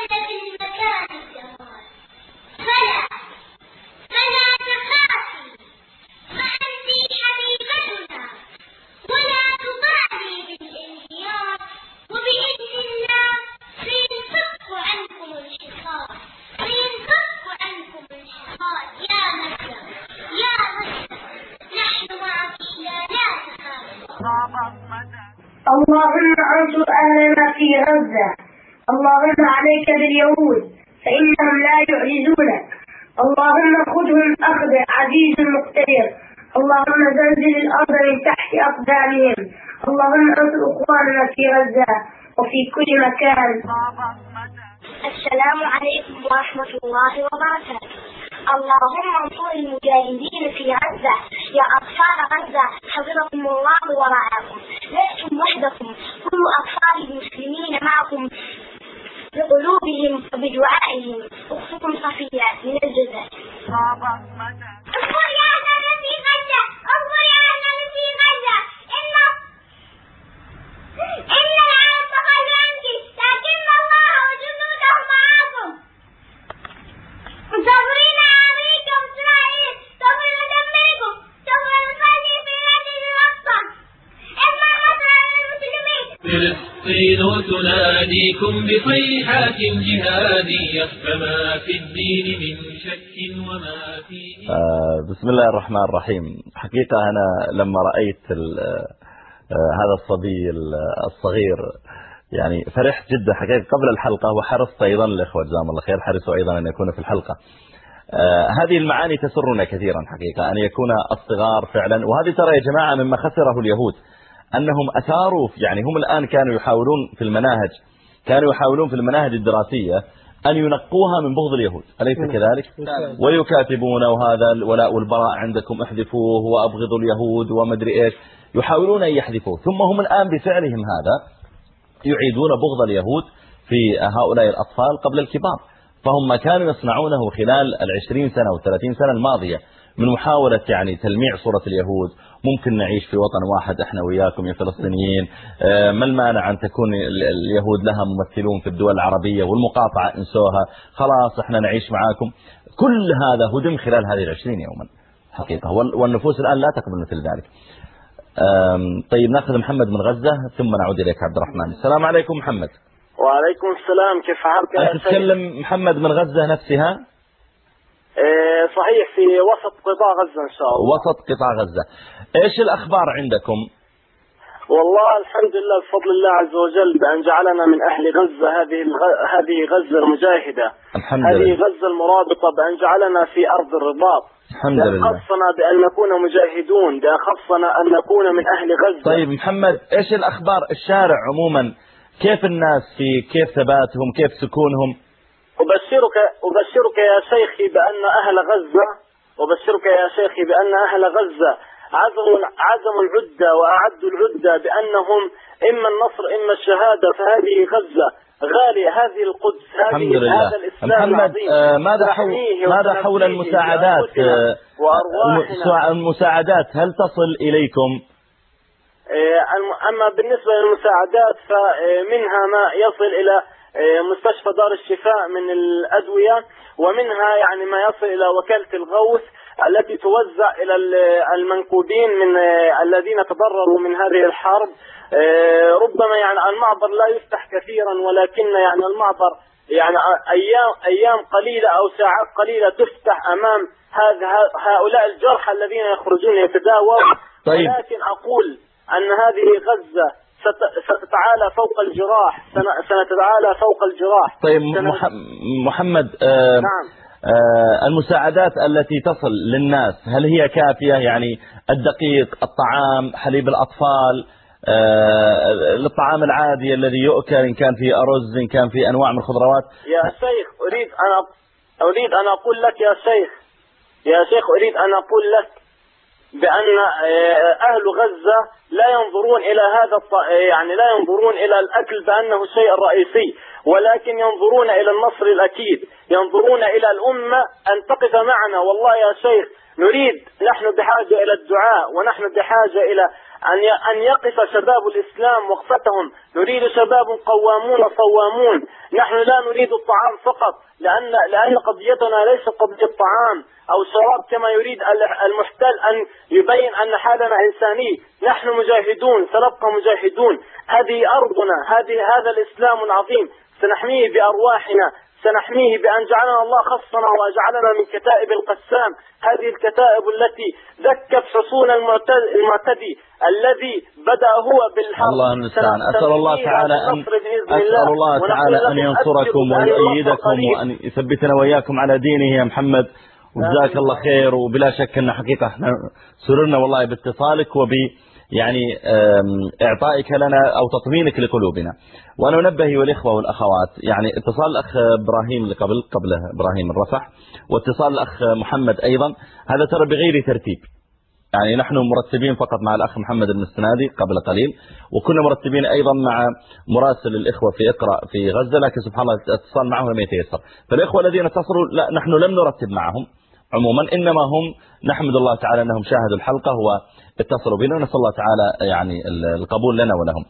اللهم انصر أهلنا في غزة. اللهم عليك باليهود فإنهم لا يعجزونك. اللهم خذهم أخذ عزيز مقتدر. اللهم زلزل الأرض من تحت أقدامهم. اللهم انصر إخواننا في غزة وفي كل مكان. السلام عليكم ورحمة الله وبركاته. اللهم انصر المجاهدين في غزة. يا أطفال غزة حفظكم الله وراءكم لستم وحدكم. كل أطفال المسلمين معكم بقلوبهم وبدعائهم. أختكم صفية من الجزائر اصبر يا في غزة. يا في غزة. إن لكن الله وجنوده معكم. نناديكم بصيحات جهادية فما في الدين من شك وما فيه. آه بسم الله الرحمن الرحيم. حقيقة أنا لما رأيت آه هذا الصبي الصغير يعني فرحت جدا. حقيقة قبل الحلقة وحرصت أيضا الإخوة جزاهم الله خير حرصوا أيضا أن يكونوا في الحلقة. آه هذه المعاني تسرنا كثيرا حقيقة أن يكون الصغار فعلا. وهذه ترى يا جماعة مما خسره اليهود. أنهم أثاروا يعني هم الآن كانوا يحاولون في المناهج كانوا يحاولون في المناهج الدراسية أن ينقوها من بغض اليهود أليس. كذلك. ويكاتبون وهذا الولاء والبراء عندكم احذفوه وأبغضوا اليهود ومدري إيش يحاولون أن يحذفوه ثم هم الآن بفعلهم هذا يعيدون بغض اليهود في هؤلاء الأطفال قبل الكبار فهم ما كانوا يصنعونه خلال العشرين سنة والثلاثين سنة الماضية من محاولة يعني تلميع صورة اليهود. ممكن نعيش في وطن واحد إحنا وياكم يا فلسطينيين. آه، ما المانع أن تكون اليهود لها ممثلون في الدول العربية والمقاطعة انسوها خلاص إحنا نعيش معاكم. كل هذا هدم خلال هذه العشرين يوما. حقيقة. والنفوس الآن لا تقبل مثل ذلك. طيب نأخذ محمد من غزة ثم نعود إليك عبد الرحمن. السلام عليكم محمد. وعليكم السلام. كيف حالك يا تتكلم محمد من غزة نفسها؟ صحيح في وسط قطاع غزة إن شاء الله. وسط قطاع غزة. إيش الأخبار عندكم؟ والله الحمد لله بفضل الله عز وجل بأن جعلنا من أهل غزة هذه هذه غزة المجاهدة. الحمد هذه لله. غزة المرابطة بأن جعلنا في أرض الرباط. الحمد لله. خصنا بأن نكون مجاهدون بأن خصنا أن نكون من أهل غزة. طيب محمد إيش الأخبار الشارع عموما؟ كيف الناس في كيف ثباتهم كيف سكونهم؟ أبشرك أبشرك يا شيخي بأن أهل غزة أبشرك يا شيخي بأن أهل غزة عزموا عزموا العدة وأعدوا العدة بأنهم إما النصر إما الشهادة فهذه غزة. غالية هذه القدس هذه الحمد لله. هذا الإسلام محمد آه ماذا حول ماذا حول المساعدات؟ آه المساعدات هل تصل إليكم؟ آه أما بالنسبة للمساعدات فمنها ما يصل إلى مستشفى دار الشفاء من الأدوية ومنها يعني ما يصل إلى وكالة الغوث التي توزع إلى المنكوبين من آه، الذين تضرروا من هذه الحرب آه، ربما يعني المعبر لا يفتح كثيرا ولكن يعني المعبر يعني أيام أيام قليلة أو ساعات قليلة تفتح أمام هؤلاء الجرحى الذين يخرجون يتداووا طيب. ولكن أقول أن هذه غزة ستتعالى فوق الجراح. سنتعالى فوق الجراح. طيب محمد آه نعم. آه المساعدات التي تصل للناس هل هي كافية؟ يعني الدقيق الطعام حليب الأطفال آه الطعام العادي الذي يؤكل إن كان فيه أرز إن كان فيه أنواع من الخضروات. يا شيخ أريد أن أريد أن أقول لك يا شيخ. يا شيخ أريد أن أقول لك بأن آه، أهل غزة لا ينظرون إلى هذا يعني لا ينظرون إلى الأكل بأنه الشيء الرئيسي ولكن ينظرون إلى النصر الأكيد ينظرون إلى الأمة أن تقف معنا. والله يا شيخ نريد نحن بحاجة إلى الدعاء ونحن بحاجة إلى أن أن يقف شباب الإسلام وقفتهم. نريد شباب قوامون صوامون نحن لا نريد الطعام فقط لأن لأن قضيتنا ليست قضية طعام أو شراب كما يريد المحتل أن يبين أن حالنا إنساني. نحن مجاهدون سنبقى مجاهدون. هذه أرضنا هذه هذا الإسلام العظيم. سنحميه بأرواحنا. سنحميه بأن جعلنا الله خصنا وجعلنا من كتائب القسام. هذه الكتائب التي ذكت حصون المعتدي الذي بدأ هو بالحرب الله المستعان أسأل الله تعالى أن أسأل الله. تعالى أن ينصركم ويؤيدكم وأن يثبتنا وإياكم على دينه يا محمد. وجزاك الله خير. وبلا شك أن حقيقة سررنا والله باتصالك وب يعني إعطائك لنا أو تطمينك لقلوبنا. وأنا أنبه والإخوة والأخوات يعني اتصال الأخ إبراهيم اللي قبل قبله إبراهيم الرفح واتصال الأخ محمد أيضا. هذا ترى بغير ترتيب. يعني نحن مرتبين فقط مع الأخ محمد المستنادي قبل قليل وكنا مرتبين أيضا مع مراسل الإخوة في إقرأ في غزة لكن سبحان الله اتصال معهم لم يتيسر. فالإخوة الذين اتصلوا لا نحن لم نرتب معهم عموما إنما هم نحمد الله تعالى أنهم شاهدوا الحلقة واتصلوا بنا ونسأل الله تعالى يعني القبول لنا ولهم.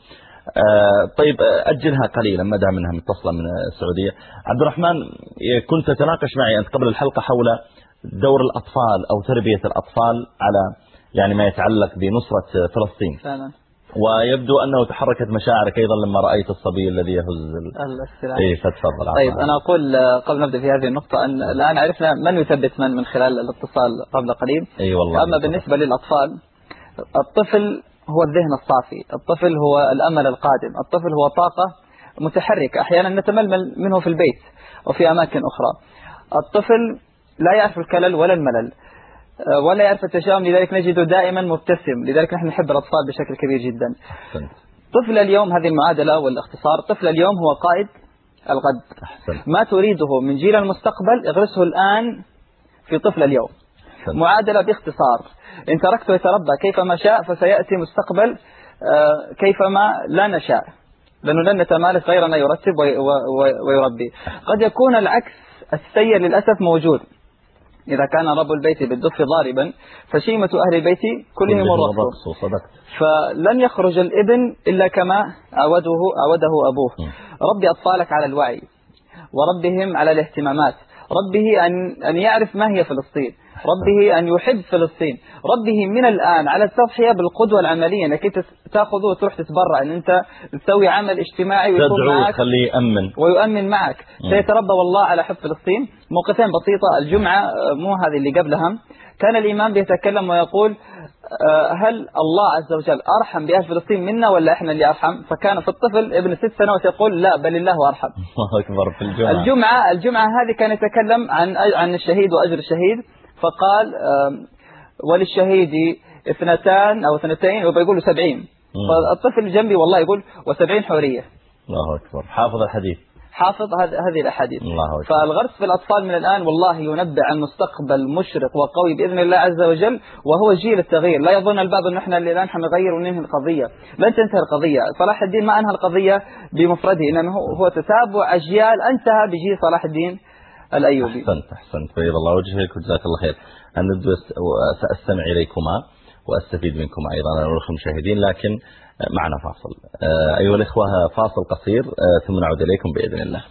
آه، طيب أجلها قليلا ما دام إنها متصلة من السعودية. عبد الرحمن كنت تناقش معي أنت قبل الحلقة حول دور الأطفال أو تربية الأطفال على يعني ما يتعلق بنصرة فلسطين. فعلا. ويبدو أنه تحركت مشاعرك أيضا لما رأيت الصبي الذي يهز السلاح إيه فتفضل طيب أنا أقول قبل نبدأ في هذه النقطة أن الآن عرفنا من يثبت من من خلال الاتصال قبل قليل. أي والله أما بالنسبة للأطفال الطفل هو الذهن الصافي الطفل هو الأمل القادم الطفل هو طاقة متحركة أحيانا نتململ منه في البيت وفي أماكن أخرى. الطفل لا يعرف الكلل ولا الملل ولا يعرف التشاؤم لذلك نجده دائما مبتسم لذلك نحن نحب الأطفال بشكل كبير جدا. طفل اليوم هذه المعادلة والاختصار طفل اليوم هو قائد الغد. ما تريده من جيل المستقبل اغرسه الآن في طفل اليوم. معادلة باختصار. إن تركته يتربى كيفما شاء فسيأتي مستقبل كيفما لا نشاء. لأنه لن نتمالك غيرنا يرتب ويربي. قد يكون العكس السيء للأسف موجود. إذا كان رب البيت بالدف ضاربا فشيمة أهل البيت كلهم الرقص. فلن يخرج الإبن إلا كما عوده, عوده أبوه. ربي أطفالك على الوعي وربهم على الاهتمامات. ربه أن, أن يعرف ما هي فلسطين. ربه أن يحب فلسطين. ربه من الآن على التضحية بالقدوة العملية أنك تأخذه وتروح تتبرع أن أنت تسوي عمل اجتماعي ويكون معك خليه يأمن. ويؤمن معك. سيتربى والله على حب فلسطين. موقفين بسيطة الجمعة مو هذه اللي قبلها. كان الإمام بيتكلم ويقول هل الله عز وجل أرحم بأهل فلسطين منا ولا إحنا اللي أرحم؟ فكان في الطفل ابن ست سنوات يقول لا بل الله أرحم. الله أكبر في الجمعة. الجمعة, الجمعة هذه كان يتكلم عن عن الشهيد وأجر الشهيد. فقال وللشهيد اثنتان أو اثنتين وبيقول سبعين. فالطفل جنبي والله يقول وسبعين حورية. الله أكبر. حافظ الحديث. حافظ هذه الأحاديث. فالغرس في الأطفال من الآن والله ينبع عن مستقبل مشرق وقوي بإذن الله عز وجل وهو جيل التغيير. لا يظن البعض أن إحنا الآن حنغير وننهي القضية. لن تنتهي القضية. صلاح الدين ما أنهى القضية بمفرده إنما هو تتابع أجيال أنتهى بجيل صلاح الدين. الأيوبي. أحسنت أحسنت. بيض الله وجهك وجزاك الله خير. أنا سأستمع إليكما وأستفيد منكم أيضا. أنا المشاهدين لكن معنا فاصل. أيها الإخوة فاصل قصير ثم نعود إليكم بإذن الله.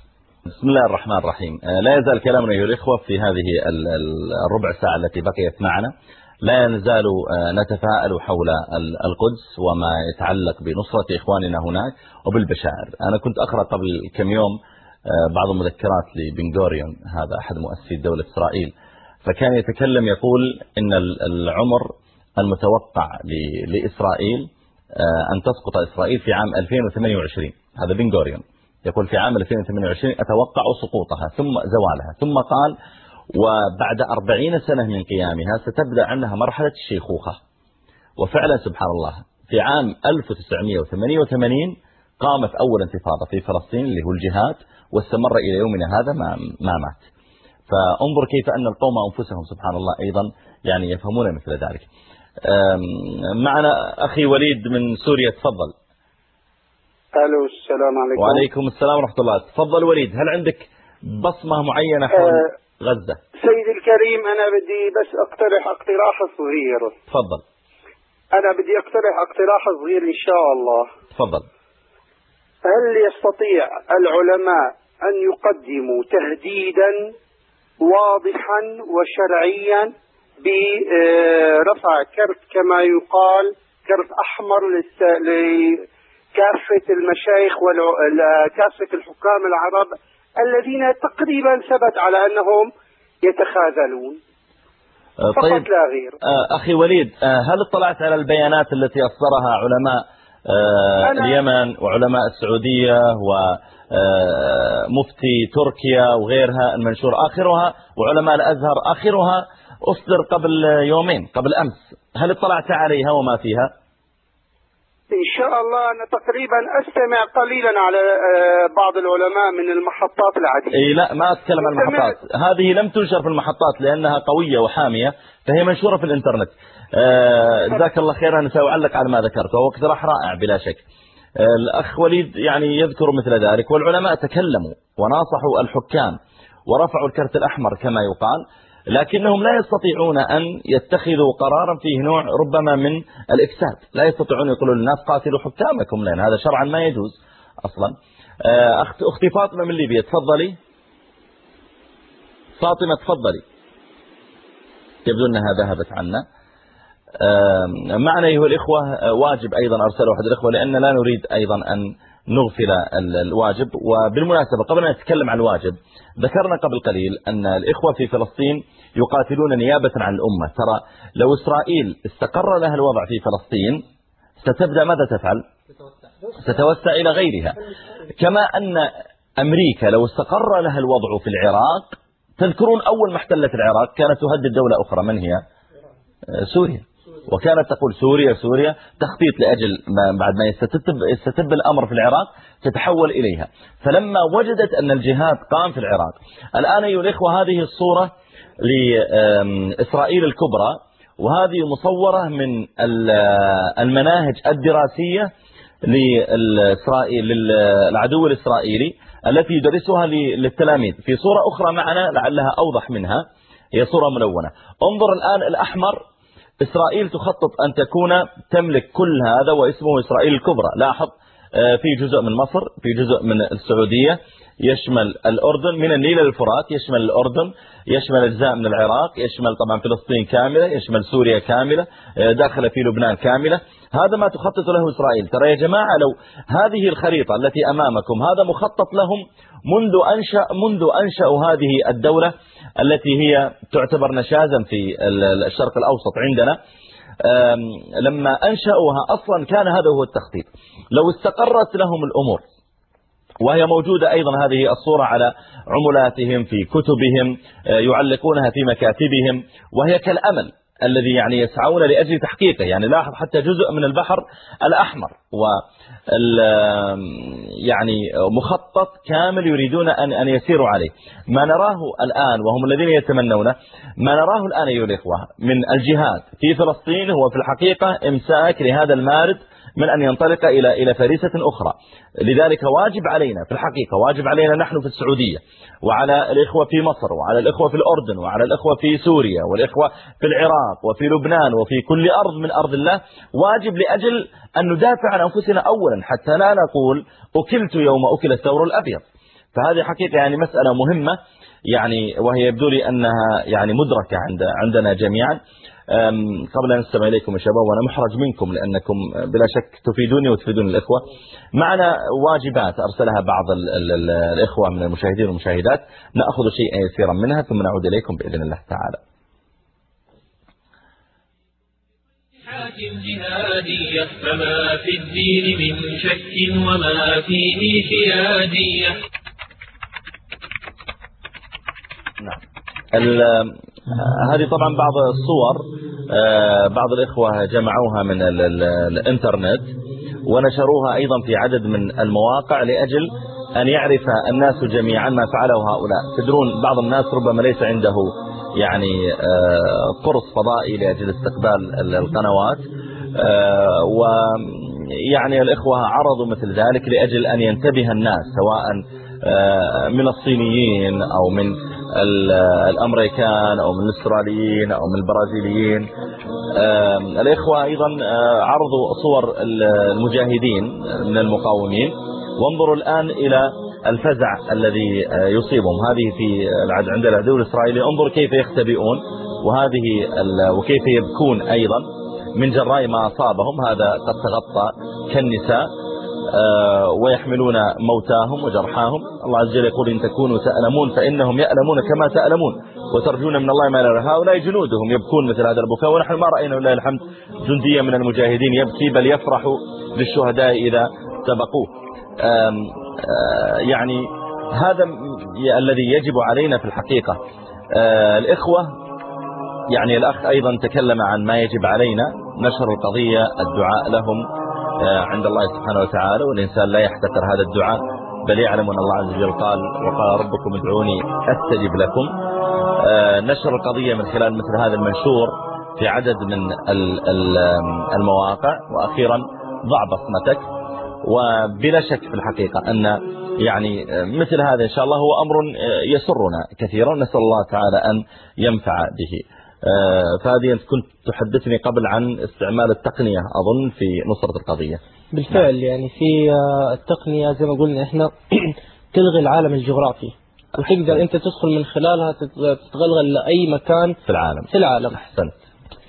بسم الله الرحمن الرحيم. لا يزال كلامنا أيها الإخوة في هذه الربع ساعة التي بقيت معنا. لا نزال نتفاءل حول القدس وما يتعلق بنصرة إخواننا هناك وبالبشائر. أنا كنت أقرأ قبل كم يوم بعض المذكرات لبنغوريون هذا أحد مؤسسي دولة إسرائيل. فكان يتكلم يقول إن العمر المتوقع لإسرائيل أن تسقط إسرائيل في عام 2028 هذا بنغوريون. يقول في عام 2028 أتوقع سقوطها ثم زوالها ثم قال وبعد 40 سنة من قيامها ستبدأ عنها مرحلة الشيخوخة وفعلا سبحان الله في عام 1988 قامت أول انتفاضة في فلسطين اللي هو الجهاد. واستمر إلى يومنا هذا ما, ما مات. فانظر كيف أن القوم أنفسهم سبحان الله أيضا يعني يفهمون مثل ذلك. معنا أخي وليد من سوريا تفضل. ألو السلام عليكم. وعليكم السلام ورحمة الله. تفضل وليد هل عندك بصمة معينة حول أه غزة؟ سيدي الكريم أنا بدي بس أقترح اقتراح صغير. تفضل. أنا بدي أقترح اقتراح صغير إن شاء الله. تفضل. هل يستطيع العلماء أن يقدموا تهديدا واضحا وشرعيا برفع كرت كما يقال كرت أحمر لكافة المشايخ وكافة الحكام العرب الذين تقريبا ثبت على أنهم يتخاذلون. فقط طيب. لا غير. أخي وليد هل اطلعت على البيانات التي أصدرها علماء اليمن وعلماء السعودية ومفتي تركيا وغيرها المنشور آخرها وعلماء الأزهر آخرها. أصدر قبل يومين قبل أمس. هل اطلعت عليها وما فيها؟ إن شاء الله أنا تقريبا أستمع قليلا على بعض العلماء من المحطات العديدة. إيه لا ما أتكلم عن المحطات. هذه لم تنشر في المحطات لأنها قوية وحامية فهي منشورة في الإنترنت. جزاك الله خير أنا سأعلق على ما ذكرت وهو اقتراح رائع بلا شك. الأخ وليد يعني يذكر مثل ذلك والعلماء تكلموا وناصحوا الحكام ورفعوا الكرت الأحمر كما يقال لكنهم لا يستطيعون أن يتخذوا قرارا فيه نوع ربما من الإفساد لا يستطيعون يقولوا للناس قاتلوا حكامكم لأن هذا شرعا ما يجوز أصلا. أختي فاطمة من ليبيا تفضلي. فاطمة تفضلي. يبدو أنها ذهبت عنا. معنا أيها الإخوة واجب أيضا أرسله أحد الإخوة لأن لا نريد أيضا أن نغفل الواجب. وبالمناسبة قبل أن نتكلم عن الواجب ذكرنا قبل قليل أن الإخوة في فلسطين يقاتلون نيابة عن الأمة. ترى لو إسرائيل استقر لها الوضع في فلسطين ستبدأ ماذا تفعل؟ ستوسع إلى غيرها. كما أن أمريكا لو استقر لها الوضع في العراق تذكرون أول ما احتلت العراق كانت تهدد دولة أخرى. من هي؟ سوريا. وكانت تقول سوريا سوريا تخطيط لأجل ما بعد ما يستتب, يستتب الأمر في العراق تتحول إليها. فلما وجدت أن الجهاد قام في العراق. الآن أيها الإخوة هذه الصورة لإسرائيل الكبرى وهذه مصورة من المناهج الدراسية للعدو الإسرائيلي التي يدرسها للتلاميذ. في صورة أخرى معنا لعلها أوضح منها. هي صورة ملونة. انظر الآن الأحمر إسرائيل تخطط أن تكون تملك كل هذا واسمه إسرائيل الكبرى. لاحظ آه، في جزء من مصر في جزء من السعودية يشمل الأردن من النيل للفرات يشمل الأردن يشمل أجزاء من العراق يشمل طبعا فلسطين كاملة يشمل سوريا كاملة آه، داخل في لبنان كاملة. هذا ما تخطط له إسرائيل. ترى يا جماعة لو هذه الخريطة التي أمامكم هذا مخطط لهم منذ أنشأ منذ أنشأوا هذه الدولة التي هي تعتبر نشازا في الشرق الأوسط عندنا لما أنشأوها أصلا كان هذا هو التخطيط. لو استقرت لهم الأمور وهي موجودة أيضا هذه الصورة على عملاتهم في كتبهم آه، يعلقونها في مكاتبهم وهي كالأمل. الذي يعني يسعون لأجل تحقيقه. يعني لاحظ حتى جزء من البحر الأحمر و يعني مخطط كامل يريدون أن أن يسيروا عليه. ما نراه الآن وهم الذين يتمنونه ما نراه الآن أيها الإخوة من الجهاد في فلسطين هو في الحقيقة إمساك لهذا المارد من أن ينطلق إلى إلى فريسة أخرى. لذلك واجب علينا في الحقيقة واجب علينا نحن في السعودية وعلى الإخوة في مصر وعلى الإخوة في الأردن وعلى الإخوة في سوريا والإخوة في العراق وفي لبنان وفي كل أرض من أرض الله واجب لأجل أن ندافع عن أنفسنا أولا حتى لا نقول أكلت يوم أكل الثور الأبيض. فهذه حقيقة يعني مسألة مهمة يعني وهي يبدو لي أنها يعني مدركة عند عندنا جميعا. قبل أن نستمع إليكم يا شباب وأنا محرج منكم لأنكم بلا شك تفيدوني وتفيدون الإخوة. معنا واجبات أرسلها بعض الإخوة من المشاهدين والمشاهدات. نأخذ شيئا يسيرا منها ثم نعود إليكم بإذن الله تعالى. جهادية فما في الدين من شك وما فيه حيادية نعم. هذه طبعا بعض الصور آه، بعض الإخوة جمعوها من الإنترنت ونشروها أيضا في عدد من المواقع لأجل أن يعرف الناس جميعا ما فعله هؤلاء. تدرون بعض الناس ربما ليس عنده يعني آه، قرص فضائي لأجل استقبال القنوات. آه، ويعني الإخوة عرضوا مثل ذلك لأجل أن ينتبه الناس سواء من الصينيين أو من الأمريكان أو من الأستراليين أو من البرازيليين. الإخوة أيضا آه، عرضوا صور المجاهدين من المقاومين. وانظروا الآن إلى الفزع الذي آه، يصيبهم. هذه في عند العدو الإسرائيلي. انظر كيف يختبئون. وهذه وكيف يبكون أيضا. من جراء ما أصابهم. هذا قد تغطى كالنساء. ويحملون موتاهم وجرحاهم. الله عز وجل يقول إن تكونوا تألمون فإنهم يألمون كما تألمون. وترجون من الله ما لا هؤلاء جنودهم يبكون مثل هذا البكاء. ونحن ما رأينا لله الحمد. جنديا من المجاهدين يبكي بل يفرح للشهداء إذا سبقوه. آه، يعني هذا الذي يجب علينا في الحقيقة. آه، الإخوة يعني الأخ أيضا تكلم عن ما يجب علينا. نشر القضية الدعاء لهم. آه، عند الله سبحانه وتعالى والإنسان لا يحتقر هذا الدعاء. بل يعلم أن الله عز وجل قال وقال ربكم ادعوني أستجب لكم. آه، نشر القضية من خلال مثل هذا المنشور في عدد من المواقع. وأخيرا ضع بصمتك. وبلا شك في الحقيقة أن يعني مثل هذا إن شاء الله هو أمر يسرنا كثيرا. نسأل الله تعالى أن ينفع به. آه، فهذه أنت كنت تحدثني قبل عن استعمال التقنية أظن في نصرة القضية. بالفعل نعم. يعني في آه، التقنية زي ما قلنا إحنا تلغي العالم الجغرافي. وتقدر أنت تدخل من خلالها تتغلغل لأي مكان في العالم. في العالم. أحسنت.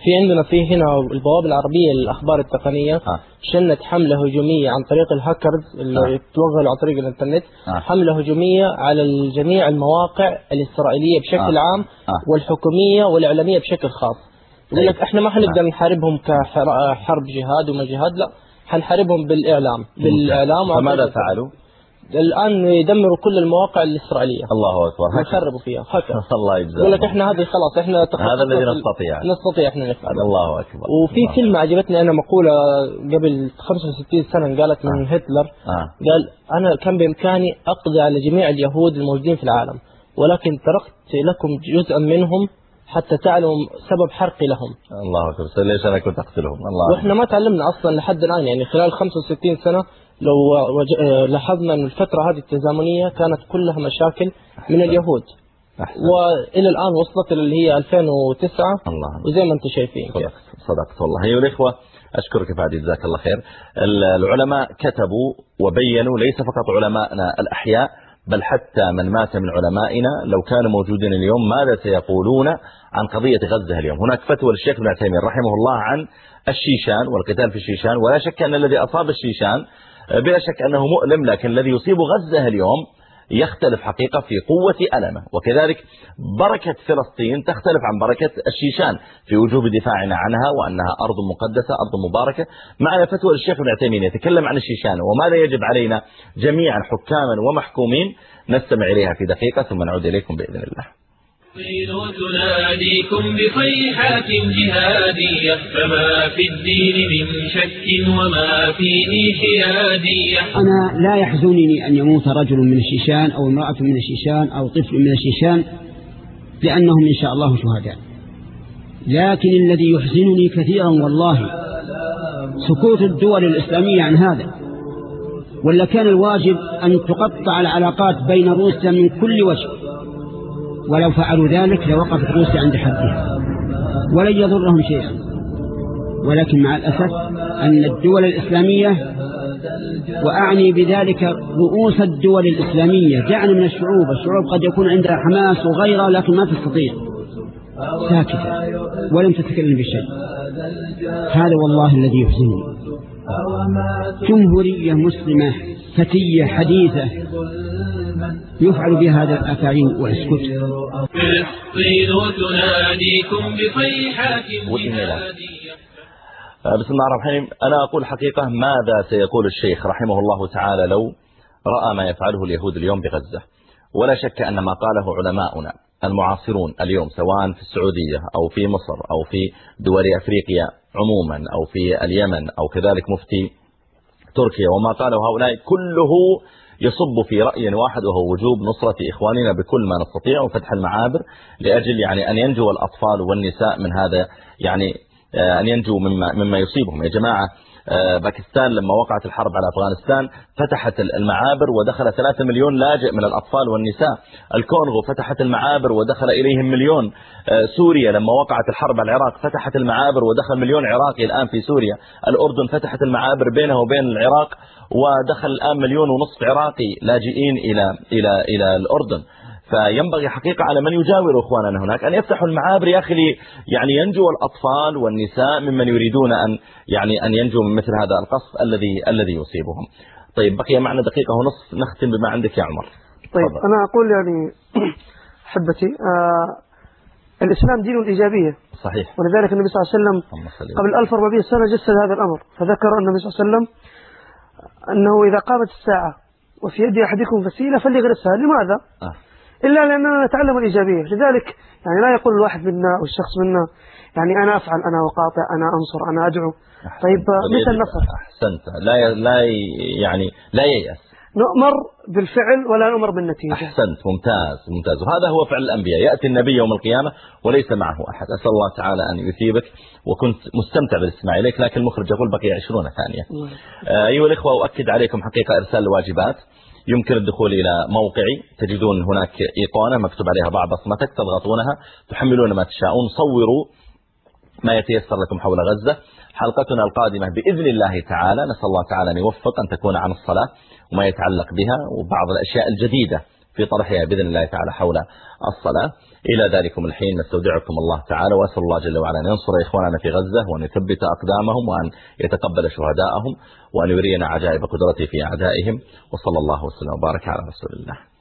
في عندنا في هنا البوابة العربية للأخبار التقنية آه. شنت حملة هجومية عن طريق الهاكرز اللي آه. يتوغلوا عن طريق الإنترنت آه. حملة هجومية على جميع المواقع الإسرائيلية بشكل آه. عام آه. والحكومية والإعلامية بشكل خاص يقول لك إحنا ما حنقدر نحاربهم كحرب جهاد وما جهاد لا حنحاربهم بالإعلام بالإعلام فماذا فعلوا؟ الآن يدمروا كل المواقع الإسرائيلية. الله هكذا. يخربوا فيها. هكذا. الله يجزاهم. يقول لك إحنا هذه خلاص إحنا هذا الذي نستطيع. نستطيع إحنا نفعل. الله أكبر. وفي الله. كلمة عجبتني أنا مقولة قبل 65 سنة قالت من هتلر آه. قال أنا كان بإمكاني أقضي على جميع اليهود الموجودين في العالم ولكن تركت لكم جزءا منهم حتى تعلموا سبب حرقي لهم. الله أكبر. بس ليش أنا كنت أقتلهم؟ الله. وإحنا ما تعلمنا أصلا لحد الآن يعني خلال 65 سنة لو. آه، لاحظنا إن الفترة هذه التزامنية كانت كلها مشاكل من اليهود. أحسن. وإلى الآن وصلت اللي هي 2009 الله. وزي ما أنتم شايفين صدقت صدقت والله. أيها الإخوة أشكرك فادي جزاك الله خير. ال- العلماء كتبوا وبينوا ليس فقط علماءنا الأحياء بل حتى من مات من علمائنا لو كانوا موجودين اليوم ماذا سيقولون عن قضية غزة اليوم؟ هناك فتوى للشيخ ابن عثيمين رحمه الله عن الشيشان والقتال في الشيشان ولا شك أن الذي أصاب الشيشان بلا شك أنه مؤلم لكن الذي يصيب غزة اليوم يختلف حقيقة في قوة ألمه. وكذلك بركة فلسطين تختلف عن بركة الشيشان في وجوب دفاعنا عنها وأنها أرض مقدسة أرض مباركة. معنا فتوى الشيخ ابن عثيمين يتكلم عن الشيشان وماذا يجب علينا جميعا حكاما ومحكومين نستمع إليها في دقيقة ثم نعود إليكم بإذن الله. فلسطين تناديكم بصيحات جهادية فما في الدين من شك وما فيه حيادية أنا لا يحزنني أن يموت رجل من الشيشان أو امرأة من الشيشان أو طفل من الشيشان لأنهم إن شاء الله شهداء. لكن الذي يحزنني كثيرا والله سكوت الدول الإسلامية عن هذا. ولا كان الواجب أن تقطع العلاقات بين روسيا من كل وجه. ولو فعلوا ذلك لوقفت روسيا عند حدها. ولن يضرهم شيئا. ولكن مع الأسف أن الدول الإسلامية وأعني بذلك رؤوس الدول الإسلامية دعنا من الشعوب الشعوب قد يكون عندها حماس وغيرها لكن ما تستطيع. ساكتة. ولم تتكلم بشيء. هذا والله الذي يحزنني. جمهورية مسلمة فتية حديثة يفعل بها هذا الأفاعيل واسكت فلسطين تناديكم بصيحات آه، بسم الله الرحمن الرحيم. أنا أقول حقيقة ماذا سيقول الشيخ رحمه الله تعالى لو رأى ما يفعله اليهود اليوم بغزة. ولا شك أن ما قاله علماؤنا المعاصرون اليوم سواء في السعودية أو في مصر أو في دول أفريقيا عموما أو في اليمن أو كذلك مفتي تركيا وما قاله هؤلاء كله يصب في رأي واحد وهو وجوب نصرة إخواننا بكل ما نستطيع وفتح المعابر لأجل يعني أن ينجو الأطفال والنساء من هذا يعني آه، أن ينجو مما, مما يصيبهم. يا جماعة آه، باكستان لما وقعت الحرب على أفغانستان فتحت المعابر ودخل ثلاثة مليون لاجئ من الأطفال والنساء. الكونغو فتحت المعابر ودخل إليهم مليون. آه، سوريا لما وقعت الحرب على العراق فتحت المعابر ودخل مليون عراقي الآن في سوريا. الأردن فتحت المعابر بينها وبين العراق. ودخل الآن مليون ونصف عراقي لاجئين إلى, إلى, إلى الأردن. فينبغي حقيقة على من يجاور إخواننا هناك أن يفتحوا المعابر يا أخي يعني ينجو الأطفال والنساء ممن يريدون أن يعني أن ينجوا من مثل هذا القصف الذي الذي يصيبهم. طيب بقي معنا دقيقة ونصف نختم بما عندك يا عمر. طيب تفضل. أنا أقول يعني أحبتي آه الإسلام دين الإيجابية صحيح. ولذلك النبي صلى الله عليه وسلم. قبل 1400 سنة جسد هذا الأمر. فذكر النبي صلى الله عليه وسلم أنه إذا قامت الساعة وفي يد أحدكم فسيلة فليغرسها لماذا؟ آه. إلا لأننا نتعلم الإيجابية لذلك يعني لا يقول الواحد منا أو الشخص منا يعني أنا أفعل أنا وقاطع أنا أنصر أنا أدعو طيب متى النصر؟ أحسنت لا ي... لا ي... يعني لا ييأس نؤمر بالفعل ولا نؤمر بالنتيجة. أحسنت ممتاز ممتاز. وهذا هو فعل الأنبياء. يأتي النبي يوم القيامة وليس معه أحد. أسأل الله تعالى أن يثيبك. وكنت مستمتع بالاستماع إليك لكن المخرج يقول بقي عشرون ثانية. آه، أيها الإخوة أؤكد عليكم حقيقة إرسال الواجبات. يمكن الدخول إلى موقعي تجدون هناك إيقونة مكتوب عليها ضع بصمتك تضغطونها تحملون ما تشاءون. صوروا ما يتيسر لكم حول غزة. حلقتنا القادمة بإذن الله تعالى. نسأل الله تعالى أن يوفق أن تكون عن الصلاة. وما يتعلق بها وبعض الأشياء الجديدة في طرحها بإذن الله تعالى حول الصلاة. إلى ذلكم الحين نستودعكم الله تعالى وأسأل الله جل وعلا أن ينصر إخواننا في غزة وأن يثبت أقدامهم وأن يتقبل شهداءهم وأن يرينا عجائب قدرته في أعدائهم. وصلى الله وسلم وبارك على رسول الله.